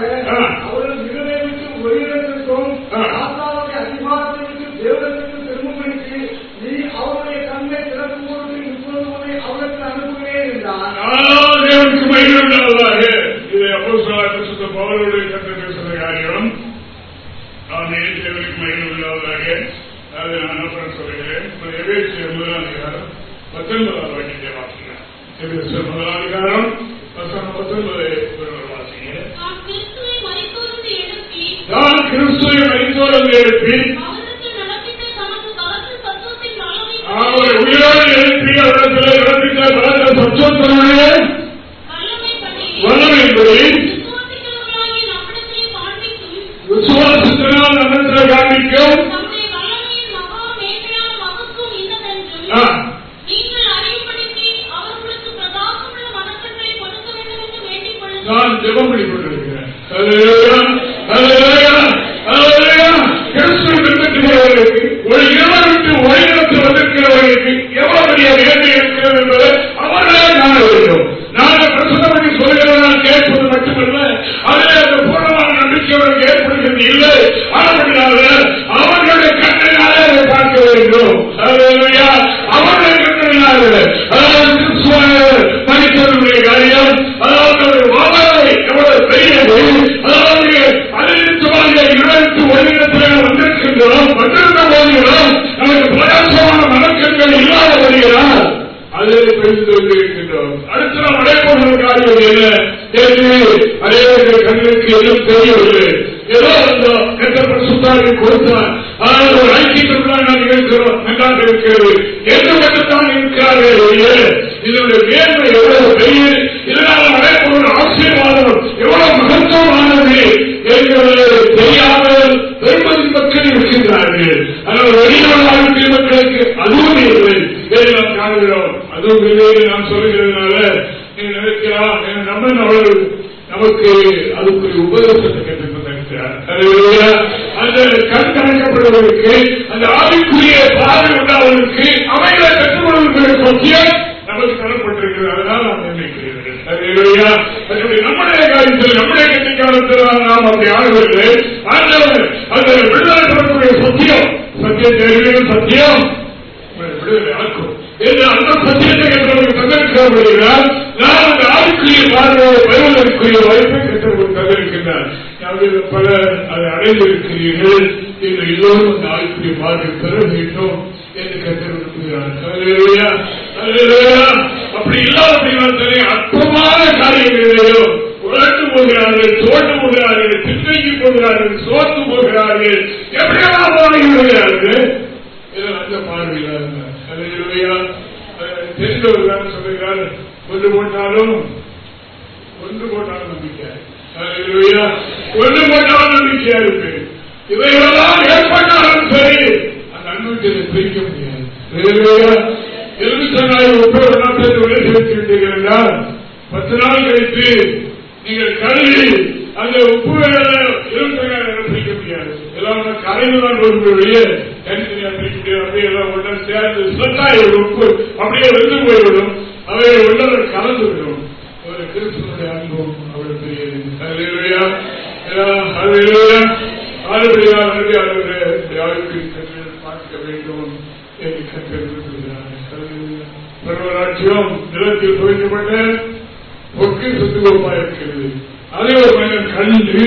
அவர்கள் இருளை விட்டு ஒளியிடத்திற்கும் ஆ. ஆத்தாவுடைய அதிகாரத்தை விட்டு தேவதற்கு திரும்பும்படிக்கு நீ அவருடைய கண்ணை திறக்கும் பொழுது இப்பொழுது உன்னை அவருக்கு அனுப்புகிறேன் என்றார். ஆனால் தேவனுக்கு மகிழ்வு உண்டாவதாக. இது அப்போஸ்தலராகிய சுத்த பவுலுடைய கற்று பேசுகிற காரியம். ஆமே தேவனுக்கு மகிழ்வு உண்டாவதாக. அதை நான் அப்புறம் சொல்லுகிறேன். இப்ப எபேசியர் முதலாம் அதிகாரம் பத்தொன்பதாம் வாக்கியத்தை முதலாம் அதிகாரம் ஒருவர் வாசிங்க நான் கிறிஸ்துவை மரித்தோருக்கு எழுப்பி அவரை உயிரோடு எழுப்பி அவரிடத்தில் நடப்பித்த பலத்த சச்சோத்தனுடைய சத்தியத்தை அறிவியல் சத்தியம். உங்களை என்று அந்த சத்தியத்தை கற்றவர்கள் தந்திருக்கிறார் நான் அந்த ஆவிக்குரிய பார்வையை பெறுவதற்குரிய வாய்ப்பை கற்றவர்கள் தந்திருக்கின்றார் அதில் அதை அடைந்திருக்கிறீர்கள். என்று எல்லோரும் அந்த ஆவிக்குரிய பார்வை பெற வேண்டும் என்று கற்றிருக்கிறார் அப்படி இல்லாத அற்பமான காரியங்களிலேயும் உழந்து போகிறார்கள் தோண்டு போகிறார்கள் பின்தங்கி போகிறார்கள் சோர்ந்து போகிறார்கள். எப்படியெல்லாம் போகி அந்த பார்வையில் இருந்தார் தெரிந்தவர்கள் சொல்லுகிறார். ஒன்று போட்டாலும் ஒன்று போட்டாலும் நம்பிக்கை. அல்லையா ஒன்று போட்டாலும் நம்பிக்கையா இருக்கு. இவைகளெல்லாம் ஏற்பட்டாலும் சரி அந்த நம்பிக்கையை பிரிக்க முடியாது. எலுமிச்சனாய் எலுமிச்சங்காய் உப்பு ஒன்றா சேர்த்து விட்டீர்கள் என்றால் பத்து நாள் கழித்து நீங்கள் கழுவி அந்த உப்பு எலுமிச்சங்காய் பிரிக்க முடியாது. எல்லாம் கரையில் தான் ஒரு தனித்தனியாக பிரிக்க முடியாது அப்படியே எல்லாம் ஒன்றா சேர்ந்து சொத்தாய் உப்பு அப்படியே வெந்து போய்விடும். அவை ஒன்றரை கலந்து விடும். ஒரு கிறிஸ்துவனுடைய அன்பும் அவ்வளவு பார்க்க வேண்டும் என்று கற்றிருக்கிறார்கள் நிலத்தில் துவைக்கப்பட்ட பொக்கு சுத்துவப்பா இருக்கிறது அதை ஒரு மனிதன் கண்டு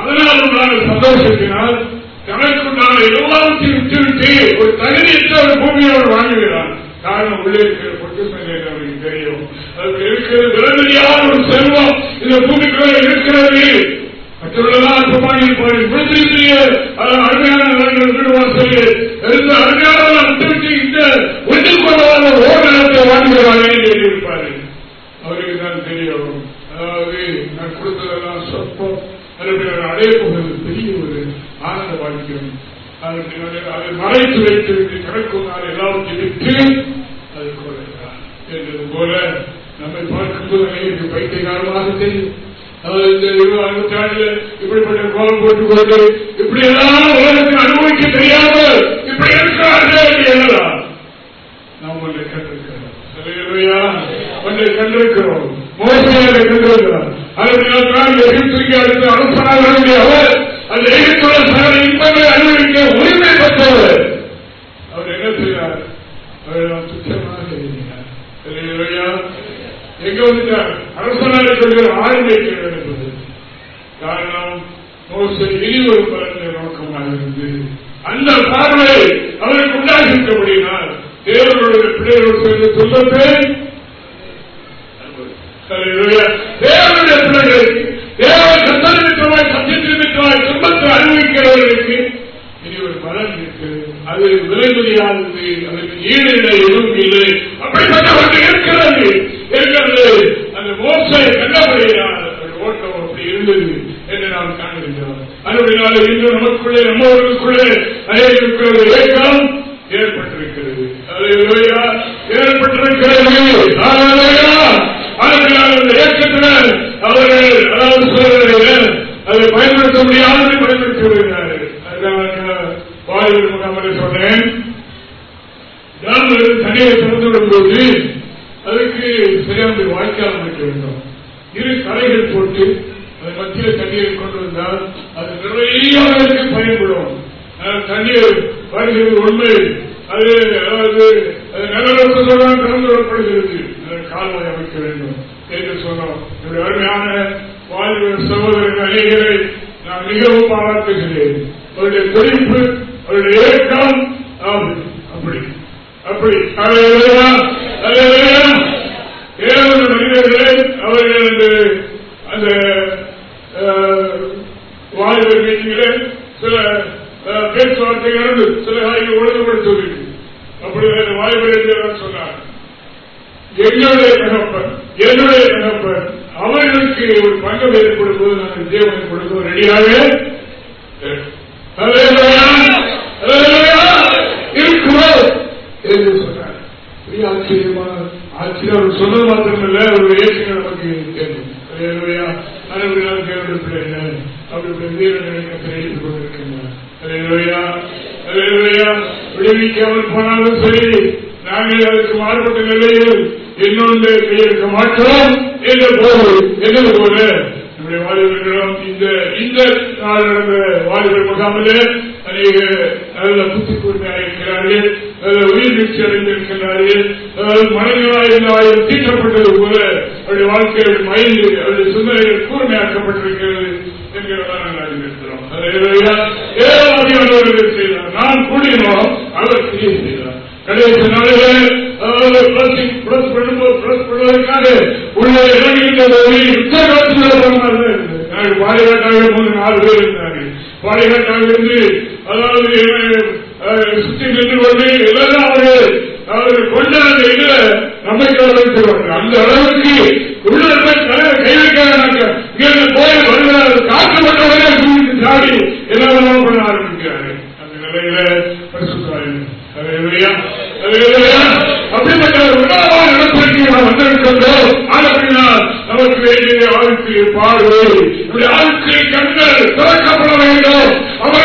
அதனால் உண்டான சந்தோஷத்தினால் தனக்குண்டான எல்லாத்தையும் விட்டுவிட்டு ஒரு தகுதியற்ற ஒரு பூமியை அவர் வாங்குகிறான் காரணம் உள்ளே இருக்கிற பொட்டு பொக்கிசங்கள் அவருக்கு தெரியும். அதுக்கு இருக்கிறது விலமதியான ஒரு செல்வம். இந்த பூமிக்குள்ள இருக்கிறது. மற்றவர்களெல்லாம் அற்பமாக இருப்பார் விழுந்திருக்கிற அருமையான நலன்கள் வீடு வாசலில் இருந்த அருமையான விட்டுவிட்டு இந்த ஒன்றில் ஓர் நிலத்தை வாங்குகிறாரே என்று இருப்பார்கள். அவருக்கு அதாவது நான் சொற்பம் அதற்கு அடைய போகிறது பெரிய ஒரு ஆனந்த வாக்கியம் அதை மறைத்து வைத்து விட்டு நான் எல்லாவற்றையும் விட்டு அதை கொள்கிறார் என்றது போல நம்மை எனக்கு பைத்தியகாரமாக தெரியும். இந்த இப்படிப்பட்ட கோலம் போட்டுக் கொண்டு இப்படி எல்லாம் உலகத்தில் அனுபவிக்க தெரியாமல் இப்படி இருக்கிறார்கள் என்று நாம் ஒன்றை கண்டிருக்கிறோம். ஒன்றை கண்டிருக்கிறோம். மோசையாக கண்டிருக்கிறோம் அதனால் எகிப்துக்கு அடுத்து அவர் அந்த எகிப்துள்ள சகல இன்பங்களை அனுபவிக்க உரிமை பெற்றவர். அவர் என்ன அவர் துச்சமாக எங்க வந்துட்டார்? அரசனாக சொல்கிற ஆளுமை என்பது. காரணம் நோக்கமாக இருந்து அந்த பார்வை அவருக்கு உண்டாகிருக்கபடினால் தேவர்களுடைய பிள்ளைகள் சேர்ந்து தேவனுடைய பிள்ளைகளுக்கு தேவன் சத்தனிமித்தமாய் சத்தியத்தினிமித்தமாய் துன்பத்தை அனுபவிக்கிறவர்களுக்கு இனி ஒரு அது விலை அதற்கு ஈடு இல்லை எதுவும் இல்லை. அப்படிப்பட்ட ஒன்று இருக்கிறது. இருக்கிறது. அந்த மோசை கண்டபடியால் ஓட்டம் அப்படி இருந்தது என்று நாம் காண்கின்றோம். அதுபடினால இன்று நமக்குள்ளே நம்மவர்களுக்குள்ளே ஒரு ஏக்கம் ஏற்பட்டிருக்கிறது. ஏற்பட்டிருக்கிறது. அல்லேலூயா. ஆகையால் அந்த அவர்கள் அதாவது அதை பயன்படுத்த முடியாமல் பயன்படுத்தி வருகிறார்கள் அதனால் வாயுவில் சொன்னேன். நாம் தனியை திறந்து விடும்போது அதுக்கு சரியான வாய்க்கால் அமைக்க வேண்டும். இரு கரைகள் போட்டு அது மத்தியில் தண்ணீரை கொண்டு வந்தால் அது நிறைய அளவுக்கு பயன்படும். தண்ணீர் வருகிறது உண்மை அது அதாவது அது நகரத்துடன் திறந்து விடப்படுகிறது. கால்வாய் அமைக்க வேண்டும். என்று சொன்னோம். என்னுடைய அருமையான வாழ்வு சகோதரர்கள் அணிகளை நான் மிகவும் பாராட்டுகிறேன். அவருடைய குறிப்பு அவருடைய இயக்கம் அப்படி. அப்படி. அப்படி ஏழு மனிதர்களே அவர்கள் அந்த அந்த வாழ்வு மீட்டிங்களே சில அஹ், பேச்சுவார்த்தை நடந்து சில காரியங்கள் ஒழுங்குபடுத்துவதற்கு அப்படி வாய்ப்பு என்னுடைய தகப்பன் என்னுடைய தகப்பன் அவர்களுக்கு ஒரு பங்கம் ஏற்படும் போது நாங்கள் தேவனை கொடுக்க ரெடியாக இருக்கிறோம் என்று சொன்னார் பெரிய ஆச்சரியம் அவர் சொன்னது மாத்திரமல்ல அவருடைய ஏற்றுங்க நமக்கு தெரியும் தேவனுடைய பிள்ளைகள் அவருடைய வீரர்களை கத்திரைத்துக் கொண்டிருக்கின்றனர் விடுவிக்காமல் போனாலும் சரி நாங்கள் அதுக்கு மாறுபட்ட நிலையில் இன்னொன்று கையெழுக்க மாற்றம் என்ற போது என்னது போல நம்முடைய வாலிபர்களும் இந்த இந்த நாள் நடந்த வாலிபர் முகாமில் அநேக நல்ல புத்தி கூர்மையாக இருக்கிறார்கள் நல்ல உயிர் வீழ்ச்சி அடைந்திருக்கிறார்கள் அதாவது தீட்டப்பட்டது போல அவருடைய வாழ்க்கையுடைய மைண்டு அவருடைய சிந்தனைகள் கூர்மையாக்கப்பட்டிருக்கிறது என்கிறதான் நாங்கள் அறிந்திருக்கிறோம். ஏராளமானவர்கள் செய்தார். நான் கூடினோம் அவர் செய்தார். கடைசி உள்ளே இறங்குகின்ற யுத்த காலத்தில் நாங்கள் பாடிகாட்டாக மூணு நாலு பேர் இருந்தார்கள் பாடிகாட்டாக இருந்து அதாவது சுற்றி நின்று கொண்டு எல்லாம் அவர்கள் அவர்கள் கொண்ட அந்த இதுல நம்பிக்கை வைத்திருவார்கள் அந்த அளவுக்கு உள்ள தலைவர் இங்கிருந்து போய் வருகிறார் காற்று மற்றவர்களே சாடி எல்லாம் பண்ண ஆரம்பிக்கிறார்கள் அந்த நிலையில பரிசுத்தார்கள் அப்படிப்பட்ட ஒரு உன்னதமான இடத்திற்கு நாம் வந்திருக்கின்றோம் ஆனப்படினால் நமக்கு வேண்டிய ஆளுக்கு பார்வை நம்முடைய கண்கள் திறக்கப்பட வேண்டும். அவர்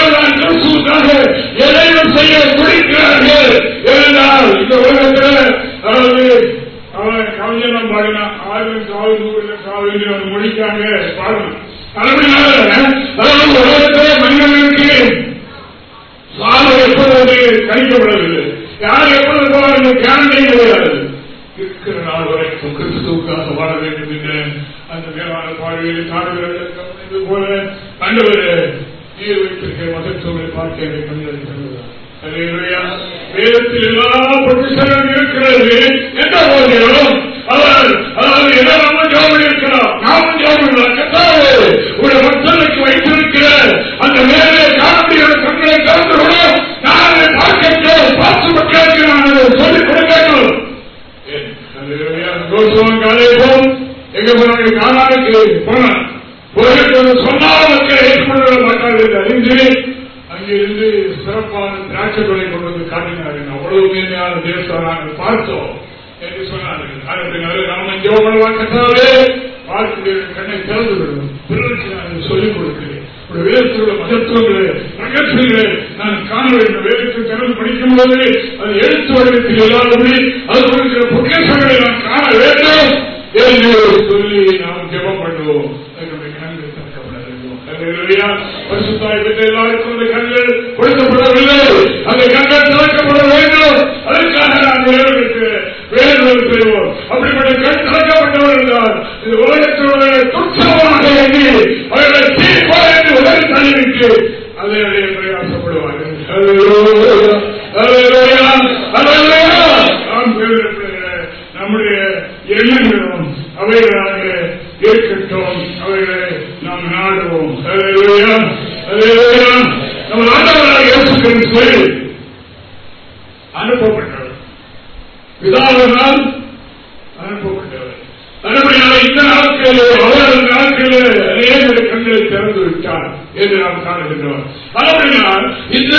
என்று நாம் காணுகின்றோம் அதுபடியால் இந்த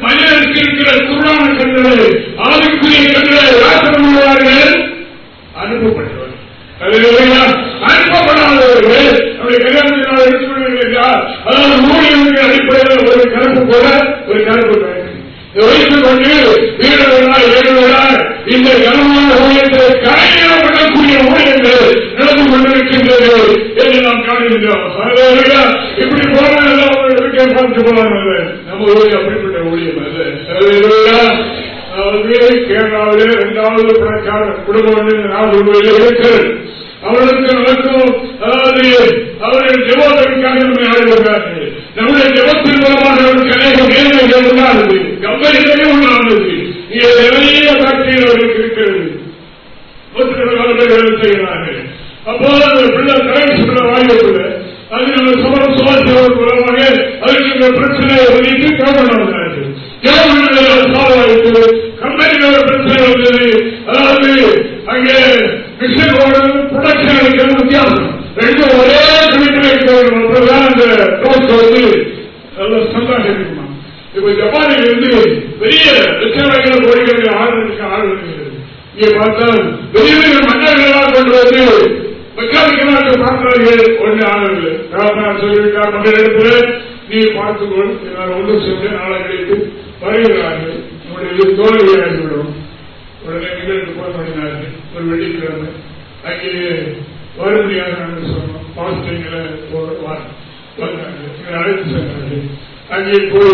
மனிதனுக்கு இருக்கிற குருடான கண்களை ஆவிக்குரிய கண்களை பணக்கார குடும்பம் நாகூரில் இருக்கிறது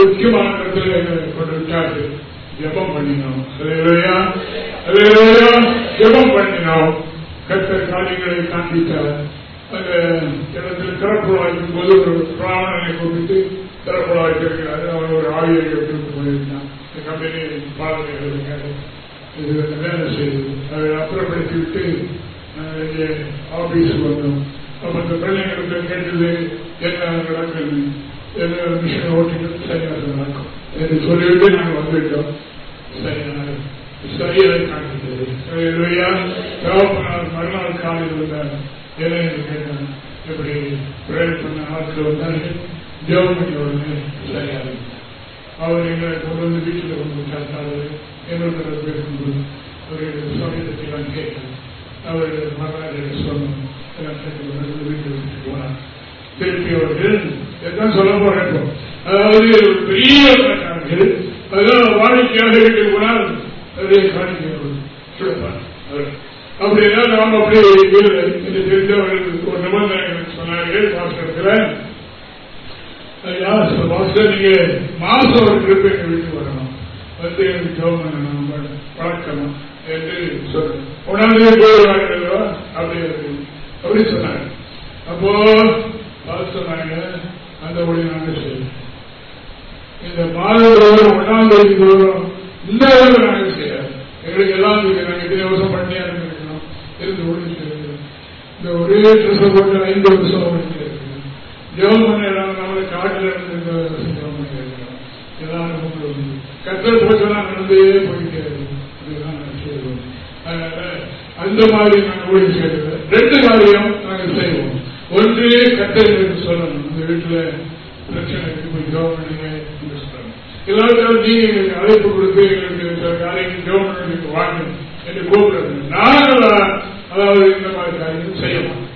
அங்கே போய் முக்கியமான இடத்துல எங்களை கொண்டு விட்டார்கள் ஜெபம் பண்ணினோம் அலையா அலையா ஜெபம் பண்ணினோம் கர்த்தர் காரியங்களை காண்பித்தார் அந்த இடத்தில் திறப்புழாய்க்கும் போது ஒரு பிராமணனை கூப்பிட்டு திறப்புழாய்க்கிறார் அவர் ஒரு ஆவியை எடுத்து போயிருந்தான் இந்த கம்பெனி பாடல்கள் இது வேலை செய்தது அதை அப்புறப்படுத்தி விட்டு நாங்கள் வந்தோம் அப்ப அந்த பிள்ளைங்களுக்கு கேட்டது என்ன நடக்குது மிஷின் ஓட்டிட்டு சரியாக நடக்கும் என்று சொல்லிவிட்டு நாங்கள் வந்துவிட்டோம் சரியான சரியாக காண்பித்தது மறுநாள் காலையில் என்ன கேட்டாங்க எப்படி பிரேயர் பண்ண ஆட்கள் வந்தார்கள் ஜெபம் பண்ணி உடனே சரியாக அவர் எங்களை கொண்டு வந்து வீட்டில் கொண்டு விட்டார் என்னோட பேசும்போது ஒரு சமயத்தை நான் கேட்டேன் அவர் மகாராஜ சொன்னோம் வீட்டில் போனார் திருப்பி அவர்கள் எதான் சொல்ல போறேன் அதாவது பெரிய பணக்காரர்கள் அதெல்லாம் வாடிக்கையாக போனால் அதே காணிக்கை அப்படின்னா நாம் அப்படி இல்லை ஒரு நிபந்தனை சொன்னார்கள் பாஸ்கரத்தில். பாஸ்கர் நீங்க மாசம் ஒரு எங்க வீட்டுக்கு வரணும். வந்து எனக்கு ஜோம் என்று சொல்றேன் போயிடுவாங்க அப்படி அப்படி சொன்னாங்க அப்போ சொன்னாங்க அந்த நாங்கள் செய்யணும் இந்த மாதத்தோறும் ஒன்றாம் தேதி தோறும் இந்த அளவு நாங்கள் செய்யாது எங்களுக்கு எல்லாம் நாங்கள் இத்தனை வருஷம் பண்ணியா இருக்கணும். இருந்து ஒழிச்சு இந்த ஒரே ட்ரெஸ் போட்டு ஐந்து வருஷம் ஒழிச்சு ஜெபம் பண்ண இடம் நம்மளை காட்டில் இருந்து எல்லாரும் கத்தல் போச்செல்லாம் நடந்தே போயிட்டே இருக்கும் செய்வோம் அதனால அந்த மாதிரி நாங்கள் ஓடி செய்யறது ரெண்டு காரியம் நாங்கள் செய்வோம். ஒன்று என்று சொல்லணும். இந்த வீட்டில் பிரச்சனை இருக்கு என்று சொல்றாங்க எல்லாருக்கும் நீங்க அழைப்பு கொடுத்து எங்களுக்கு இந்த காரியங்கள் ஜெபம் வாங்க என்று கூப்பிடுறது. நாங்களா அதாவது இந்த மாதிரி செய்ய மாட்டோம்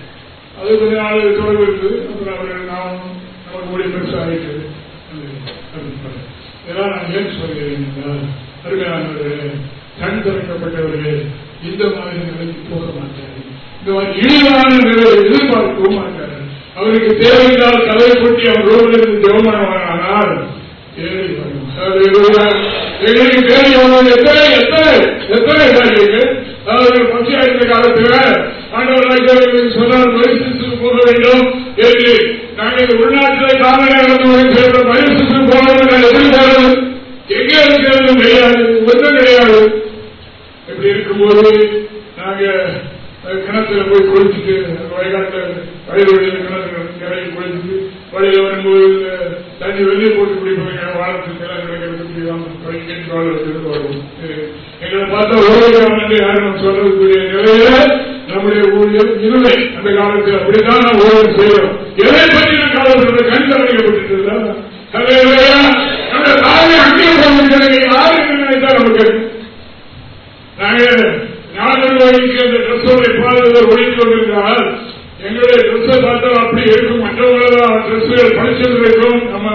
அது கொஞ்ச நாள் தொடர்பு இருக்குது. அப்புறம் அவர்கள் நாம் நமக்கு முடிவு பெருசாகிட்டு இதெல்லாம் நான் ஏன் சொல்கிறேன் என்றால் அருமையானவர்களே கண் திறக்கப்பட்டவர்களே இந்த மாதிரி நிலைக்கு போக மாட்டேன் இந்த மாதிரி இழிவான நிலையை எதிர்பார்க்கவும் மாட்டார்கள் அவருக்கு தேவையில்லாத கதை கொட்டி அவர் ரோடிலிருந்து ஜெவமானால் தேவை எங்களுக்கு தேவை வரும் எத்தனை எத்தனை எத்தனை காரியங்கள்? அதாவது பசியா காலத்தில் ஆண்டவராஜ் சொன்னால் பரிசுக்கு போக வேண்டும் என்று. நாங்கள் உள்நாட்டில் காமராஜ் பரிசுக்கு போக வேண்டும் எப்படி எங்கே இருக்கிறது கிடையாது ஒன்றும் கிடையாது. இப்படி இருக்கும்போது நாங்க கிணத்துல போய் குளிச்சுட்டு வயநாட்டில் வயல்வெளியில் கிணத்துல இறங்கி குளிச்சுட்டு வழியில வரும்போது இந்த தண்ணி வெளியே போட்டு குடிப்பாங்க வாரத்துக்கு எல்லாம் கிடைக்கிறது எங்களை பார்த்தா ஊழியம் யாரும் நிலையில நம்முடைய இல்லை. அந்த காலத்தில் அப்படித்தான் நாம் ஊழியம் செய்கிறோம். எதை பற்றி நான் காலத்தில் கண் நம்முடைய தாயை அங்கே யாரு நினைத்தா நமக்கு? நாங்கள் நாங்கள் வழிக்கு அந்த ட்ரெஸ்ஸோட பாதுகாப்பு ஒழித்து கொண்டிருந்தால் எங்களுடைய ட்ரெஸ்ஸை பார்த்தா அப்படி இருக்கும். மற்றவங்களெல்லாம் ட்ரெஸ்ஸுகள் பழிச்சது இருக்கும் நம்ம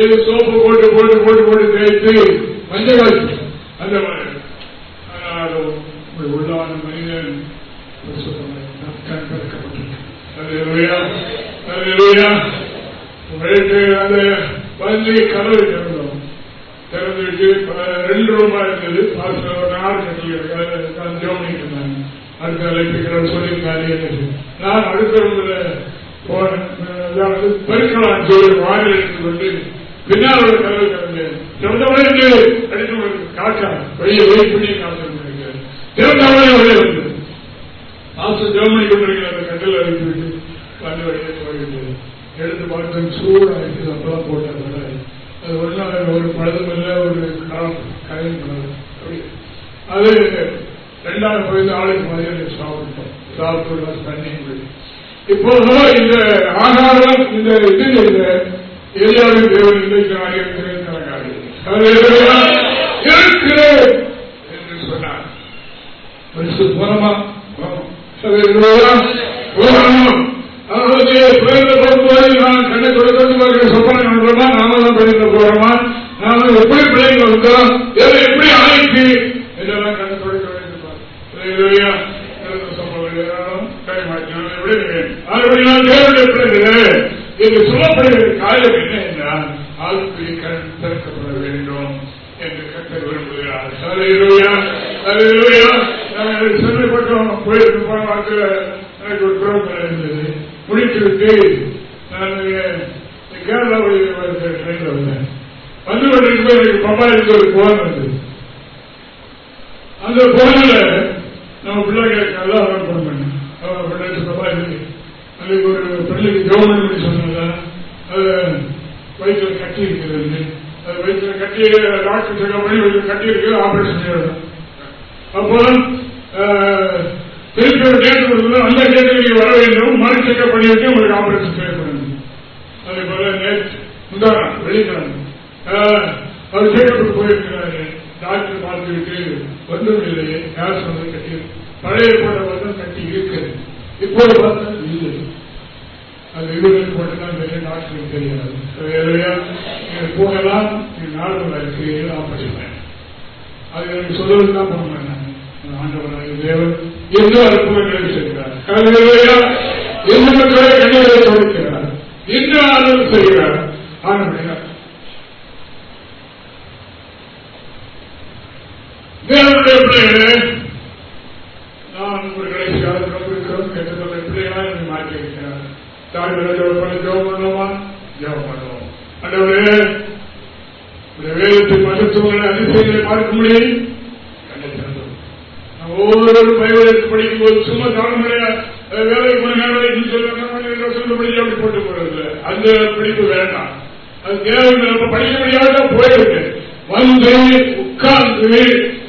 இது சோப்பு போட்டு போட்டு போட்டு போட்டு தேய்த்து மஞ்சள் அந்த உள்ளான மனிதன் உங்களுக்கு அந்த வந்து கதவு திறந்தோம். ரெண்டு ரூமா இருந்தது பாஸ்டர் இருந்தாங்க அடுத்த அழைப்புகள் சொல்லியிருக்காரு நான் அடுத்த ரூம்ல போனேன் அதாவது சொல்லி வாயில் எடுத்துக்கொண்டு பின்னால் ஒரு கதவு திறந்தேன். திறந்தவனே அடித்து காக்கா வெளியே வெயிட் பண்ணி காத்திருந்திருக்காரு திறந்தவனே வெளியே வந்தது பாஸ்டர் ஜெர்மனி கொண்டிருக்கிற அந்த கட்டில் அழைத்து விட்டு வந்து வெளியே போயிருந்தது எடுத்து பார்த்து சூடாக இருக்குது அப்பெல்லாம் அது ஒன்றும் ஒரு பழதும் இல்லை ஒரு காலம் கரையும் பண்ணது. அப்படி. அது ரெண்டாவது போய் ஆளுக்கு மதியம் சாப்பிட்டோம். சாப்பிட்டு தண்ணி இப்போது இந்த ஆகாரம் இந்த இது இந்த ஏரியாவின் தேவன் இன்றைக்கு இருக்கிறேன் இருக்கிறேன் என்று சொன்னார். பரிசு போனமா போகணும். அதாவது பிறந்த போகும்போது நான் கண்ணை கொடுக்கிறது சொப்பனை காண்கிறோமா நாம தான் பிறந்த போறோமா நாம எப்படி பிள்ளைங்க வந்தோம் எதை எப்படி அழைத்து இதெல்லாம் கண்ணை கொடுக்க சொல்லப்படுகிற காரியம் என்ன என்றால் ஆளுக்கு கண் திறக்கப்பட வேண்டும் என்று கற்று விரும்புகிறார். நாங்கள் சென்னைப்பட்டோம் எனக்கு ஒரு புரோகிராம் இருந்தது. முடித்துவிட்டு நான் கேரளாவில் வருகிற ட்ரெயினில் வந்தேன். வந்து கொண்டிருக்கும் எனக்கு பப்பா ஒரு போன் வந்தது அந்த போனில் நம்ம பிள்ளைகளுக்கு எல்லாம் அவன் பண்ணேன். பிள்ளைக்கு பப்பா அதுக்கு ஒரு பள்ளிக்கு கவர்மெண்ட் சொன்னதா அது வயிற்றில் கட்டி இருக்கிறது அது வயிற்றில் கட்டி டாக்டர் செக்அப் பண்ணி வயிற்றில் கட்டி இருக்கு ஆபரேஷன் செய்யணும் அப்போ திருப்பி ஒரு அந்த டேட்டில் வர வேண்டும். மறு பண்ணிட்டு உங்களுக்கு ஆபரேஷன் செய்யப்படும் அதே போல நேற்று முந்தாரம் வெள்ளிக்கிழமை. அவர் செக்அப்புக்கு போயிருக்கிறாரு. டாக்டர் பார்த்துக்கிட்டு ஒன்றும் இல்லையே யார் சொன்னது? கட்டி பழைய போட்ட வந்து கட்டி இருக்குது இப்போது பார்த்தா இல்லை. அது இவருக்கு மட்டும்தான் தெரியும் டாக்டருக்கு தெரியாது. போகலாம். நார்மலா இருக்கு ஆப்ரேஷன் அது எனக்கு சொல்லுவது தான் பண்ண மாட்டாங்க. ஆண்டவராக தேவன். எந்த அற்புதங்களை செய்கிறார். எந்த மக்களை கண்ணீரை கொடுக்கிறார் என்ன ஆதரவு செய்கிறார்? ஆனவர்களா தேவனுடைய பிள்ளைகளே நான் ஒரு இருக்கிறோம் பிள்ளைகளாக என்னை மாற்றி இருக்கிறார் பண்ண பண்ணுவோமா? பண்ணுவோம். மகத்துவங்களை அதிசயங்களை பார்க்க முடியும். ஒவ்வொரு பைபிளுக்கு படிக்கும் போது சும்மா கவனமுடைய வேலை குணங்கள் சொல்ல அப்படி போட்டு போறது அந்த படிப்பு வேண்டாம். அது தேவை நம்ம படிக்க போயிருக்கு. வந்து உட்கார்ந்து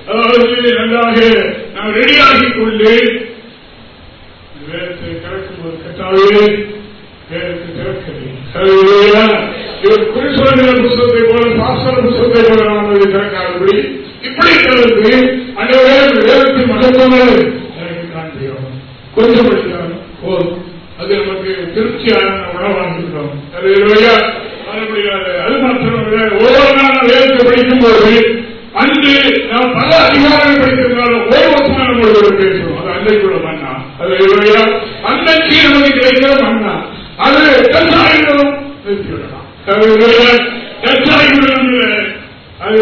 அதாவது நன்றாக நாம் ரெடியாகிக் கொண்டு வேதத்தை திறக்கும் போது கட்டாவே வேதத்தை திறக்கவில்லை. இவர் புத்தகத்தை போல சாஸ்திர புத்தகத்தை போல நாம் அதை திறக்காதபடி இப்படி திறந்து அந்த வேதத்தின் மகத்துவங்களை எனக்கு காண்கிறோம் கொஞ்சம் படிக்கிறாங்க போதும் அது நமக்கு திருப்தியான உணவாக அது இல்லையா அது மாத்திரமல்ல ஒவ்வொரு நாள் வேதத்தை படிக்கும் போது அன்று நாம் பல அதிகாரங்கள் படித்திருந்தாலும் ஒரு வருஷம் பேசுவோம் அது அன்றைக்குள்ள மண்ணா அது இல்லையா அன்னைக்கு நமக்கு கிடைக்கிற மண்ணா அது கட்டாயம் நிறுத்திவிடலாம் அது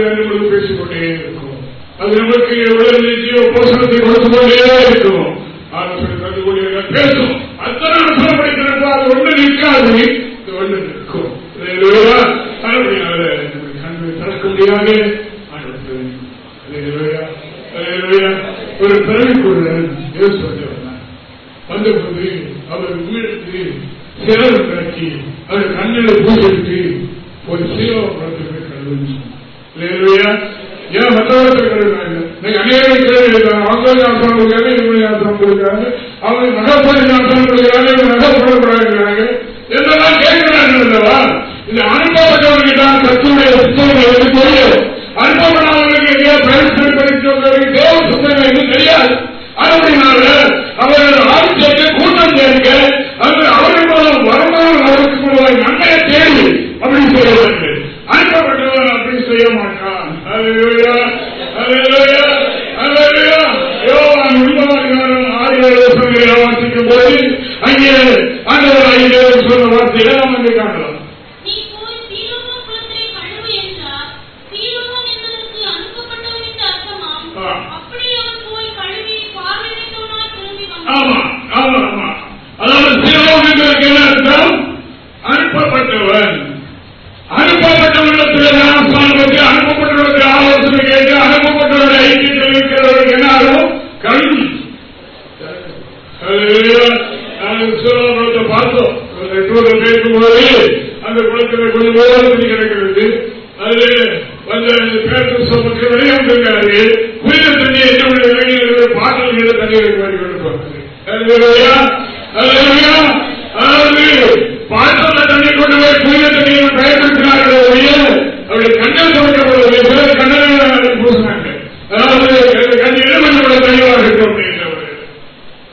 நம்மளுக்கு பேசிக்கொண்டே இருக்கும். அது நமக்கு உடல் நிச்சய போஷணத்தை கொடுத்து கொண்டே இருக்கும். ஆலோசனை தந்து கொண்டே பேசும். அத்தனை வருஷம் அது ஒன்று நிற்காது. ஒன்று நிற்கும். கண்டு திறக்க முடியாது. ஒரு அவர் உயிரிழந்து சிலர் கட்டி அது கண்ணில் பூசெடுத்து ஒரு கழுவுன்னு ஏன் மற்றவர்கள் அநேக இருக்காங்க. அவங்க ஞாபகம் கொடுக்காங்க இவங்க ஞாபகம் கொடுக்காங்க அவங்க கொடுக்குறாங்க. இவங்க இதெல்லாம் கேட்கிறாங்க அல்லவா? இது தான் புத்தகங்கள் தெரியும். அனுபவப்படாதவர்களுக்கு படித்தவர்களுக்கு தேவ புத்தகம் என்று தெரியாது. அப்படினால அவர்கள் ஆட்சியத்தை கூட்டம் சேர்க்க அவர்கள் மூலம் வருமானம் அவருக்கு மூலம் நன்மையை தேடி அப்படி செய்வார்கள் அனுப்பப்பட்டவன் அப்படி செய்ய மாட்டான். அல்லேலூயா, அல்லேலூயா, அல்லேலூயா. யோவான் வாசிக்கும் போது அங்கே ஆண்டவர் ஐந்து சொன்ன வார்த்தையை நாம் அங்கே காணலாம் நீ போய் சீலோமோன் குலத்திலே கழுவு என்றார். சீலோமோன் என்பதற்கு அனுப்பப்பட்டவன் என்று அர்த்தமாம். ஆ. அப்படியே அவன் போய் கழுவி பார்வையற்றவனாய் திரும்பி ஆமா வந்தான். ஆமா ஆமா அதாவது சிலோம் என்பதற்கு என்ன அர்த்தம் அனுப்பப்பட்டவன் அனுப்பப்பட்டவனிடத்தில் ஞானஸ்தானம் பற்றி அனுப்பப்பட்டவர்களுக்கு ஆலோசனை கேட்டு அனுப்பப்பட்டவருடைய ஐக்கியத்தில் இருக்கிறவர்களுக்கு என்ன ஆகும் கல்வி சிலோகத்தை பார்த்தோம் நெட்வொர்க்கை பேசும்போது அந்த குளத்தில் கொஞ்சம் ஓரத்தில் கிடக்கிறது அது வந்து பேருந்து மக்கள் வெளியே வந்திருக்காரு புனித தண்ணியை என்னுடைய இளைஞர்கள் பாடல் மீது தண்ணீர் மாதிரி கொண்டு அதாவது பாட்டில் தண்ணி கொண்டு போய் புனித தண்ணியை பயன்படுத்தினார்கள் ஒழிய அவருடைய கண்ணல் சமைக்கப்படுவது சிலர் கண்ணனை பூசினாங்க அதாவது கண் இளமனோட தெளிவாக இருக்கும் அப்படின்றவர்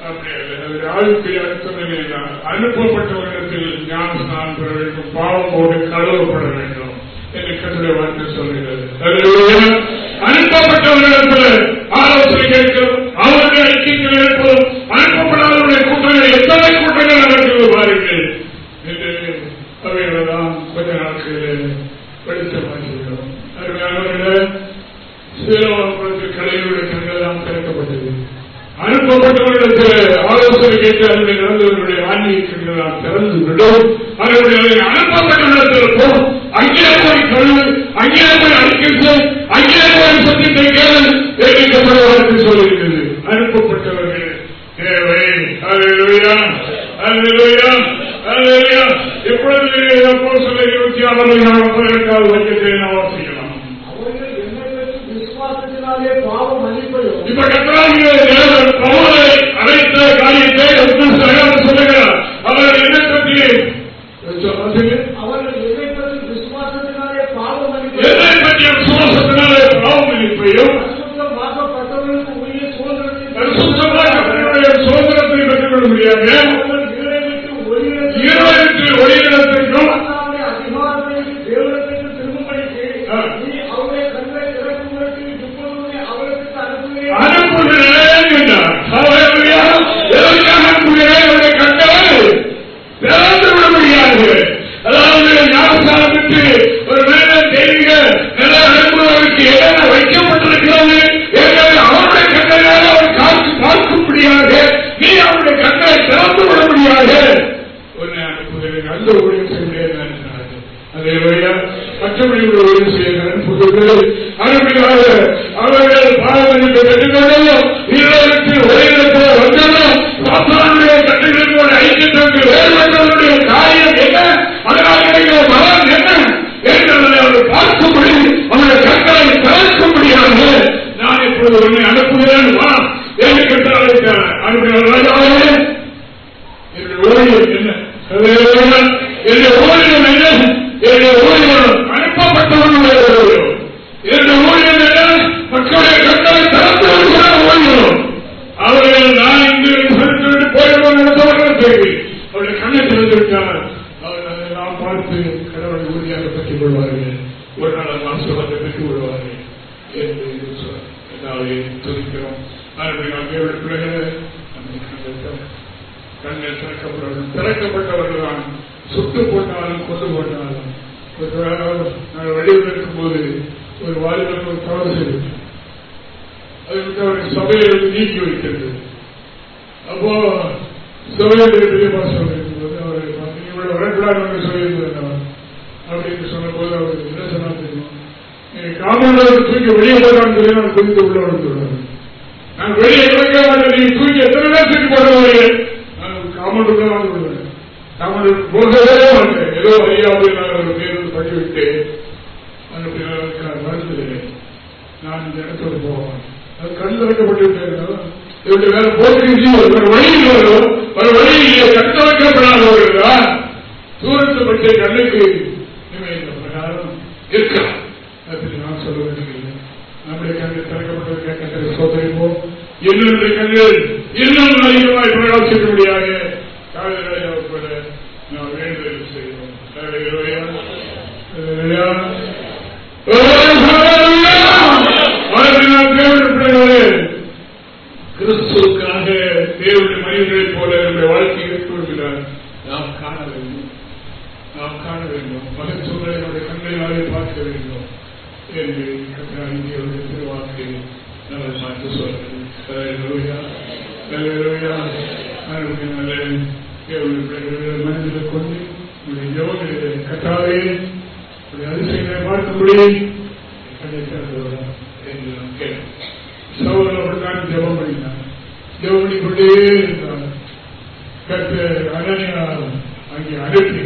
அப்படி அல்ல. அது ஆழ்வுக்கு அர்த்தமே இல்லை. அனுப்பப்பட்டவரிடத்தில் ஞானஸ்நானம் பெற வேண்டும் பாவம் போட்டு கழுவப்பட வேண்டும் என்று கட்டுரை வார்த்தை சொல்கிறது அல்லேலூயா. அனுப்பப்பட்டவரிடத்தில் ஆலோசனை கேட்கிறோம் அவருடைய ஐக்கியத்தில் இருப்பதும் அனுப்பப்படாதவருடைய கூட்டங்கள் எத்தனை கூட்டங்கள் நடக்கிறது பாருங்கள் என்று அவைகளெல்லாம் கொஞ்ச நாட்களில் படித்த மாற்றிருக்கிறோம் அருமையானவர்களே சீலவாக்குளத்தில் கலையுடைய கண்களெல்லாம் திறக்கப்பட்டது அனுப்பப்பட்டவர்களுக்கு ஆலோசனை கேட்டு அதில் நடந்தவர்களுடைய ஆன்மீக கண்களெல்லாம் திறந்து விடும் அவர்களுடைய அனுப்பப்பட்டவர்களுக்கு போகும் அங்கே போய் கழுவு அங்கே போய் அறிக்கை அங்கே போய் சத்தியத்தை சொல்லியிருக்கிறது அனுப்பப்பட்டவர்கள் எப்பொழுது இருபத்தி நாம் அவர்கள் என்னை பற்றி விசுவாசத்தினாலே பாவ மன்னிப்பையும் இப்ப கத்தராகிய தேவன் பவுலை அழைத்த காரியத்தை சகலம் சொல்லுகிறார். அவர் என்ன பற்றி. அவர்கள் என்னை பற்றி விசுவாசத்தினாலே பாவ எதை மன்னிப்பையும் பற்றிய விசுவாசத்தினாலே மன்னிப்பையும் சுதந்திரத்தை முடியாது. செய்கிறேன் புதுகள் அவர்கள் பாரம்பரியத்தை இருவருக்கு ஒரே இடத்தில் வந்ததும் சாத்தானுடைய கட்டுகளோட ஐக்கியத்திற்கு வேறுபட்டவருடைய காரியம் என்ன? அதனால் கிடைக்கிற பலன் என்ன என்பதை அவர் பார்க்கும்படி அவருடைய கண்களை திறக்க நான் இப்பொழுது அனுப்புகிறேன். கண்ணை என்று நாம் கேட்டோம் சோதரன் அப்படித்தான் ஜெபம் பண்ணினார் ஜெபம் பண்ணிக்கொண்டே இருந்தார் கற்ற அனனியா அங்கே அனுப்பி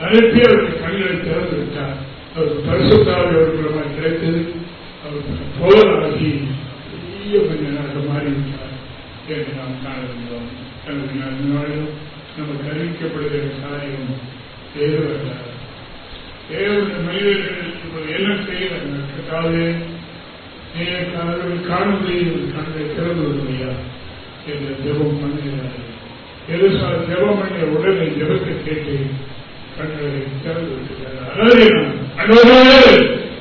அனுப்பி அவருக்கு கண்களை திறந்து விட்டார் அவருக்கு பரிசுத்தாவை அவர்களுமாய் கிடைத்தது அவருக்கு போராகி பெரிய மனிதனாக மாறிவிட்டார் என்று நாம் காண வேண்டும் நமக்கு அறிவிக்கப்படுகிற காரியம் தேவையல்ல மனிதர்கள் இப்போது என்ன செய்யறாங்க கட்டாவே அவர்கள் காணும்படியும் கண்ணை திறந்து என்று ஜெபம் பண்ணுகிறார்கள் எருசா ஜெபம் பண்ணிய உடனே ஜெபத்தை கேட்டு கண்களை திறந்து விட்டுகிறார்.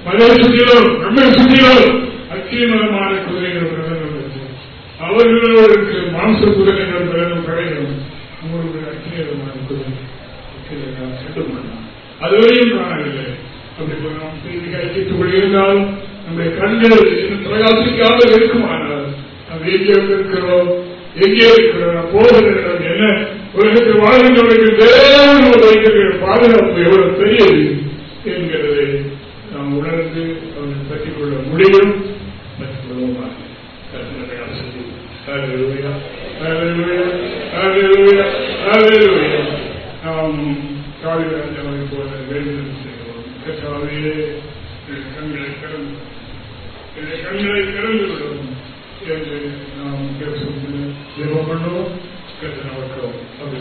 மலை சுற்றிலும் நம்மை சுற்றிலும் அக்கியமதமான குதிரைகள் பிரதமர் அவர்களுக்கு மாம்ச குதிரைகள் பிரதமர் கிடைக்கும் அவர்களுடைய அக்கியமதமான குதிரை அதுவரையும் காணவில்லை. அப்படி நாம் செய்தி கைச்சிட்டுக் கொண்டிருந்தால் நம்முடைய கண்கள் இன்னும் பிரகாசிக்காத இருக்குமானால் நாம் எங்கே இருக்கிறோம் எங்கே இருக்கிறோம்? போகிற இடம் என்ன? உலகத்தில் வாழ்கின்றவர்களுக்கு தேவன் பாதுகாப்பு எவ்வளவு பெரியது என்கிறதை நாம் உணர்ந்து அவர்கள் பற்றிக் கொள்ள முடியும். பற்றிக் கொள்வோமாக நாம் காவிராஜாவை போல செய்வோம் கற்றாவே கண்களை திறந்து என்னுடைய கண்களை திறந்து விடும் என்று நாம் பேசும் ஜெபம் பண்ணுவோம் கற்று நமக்கும் அப்படி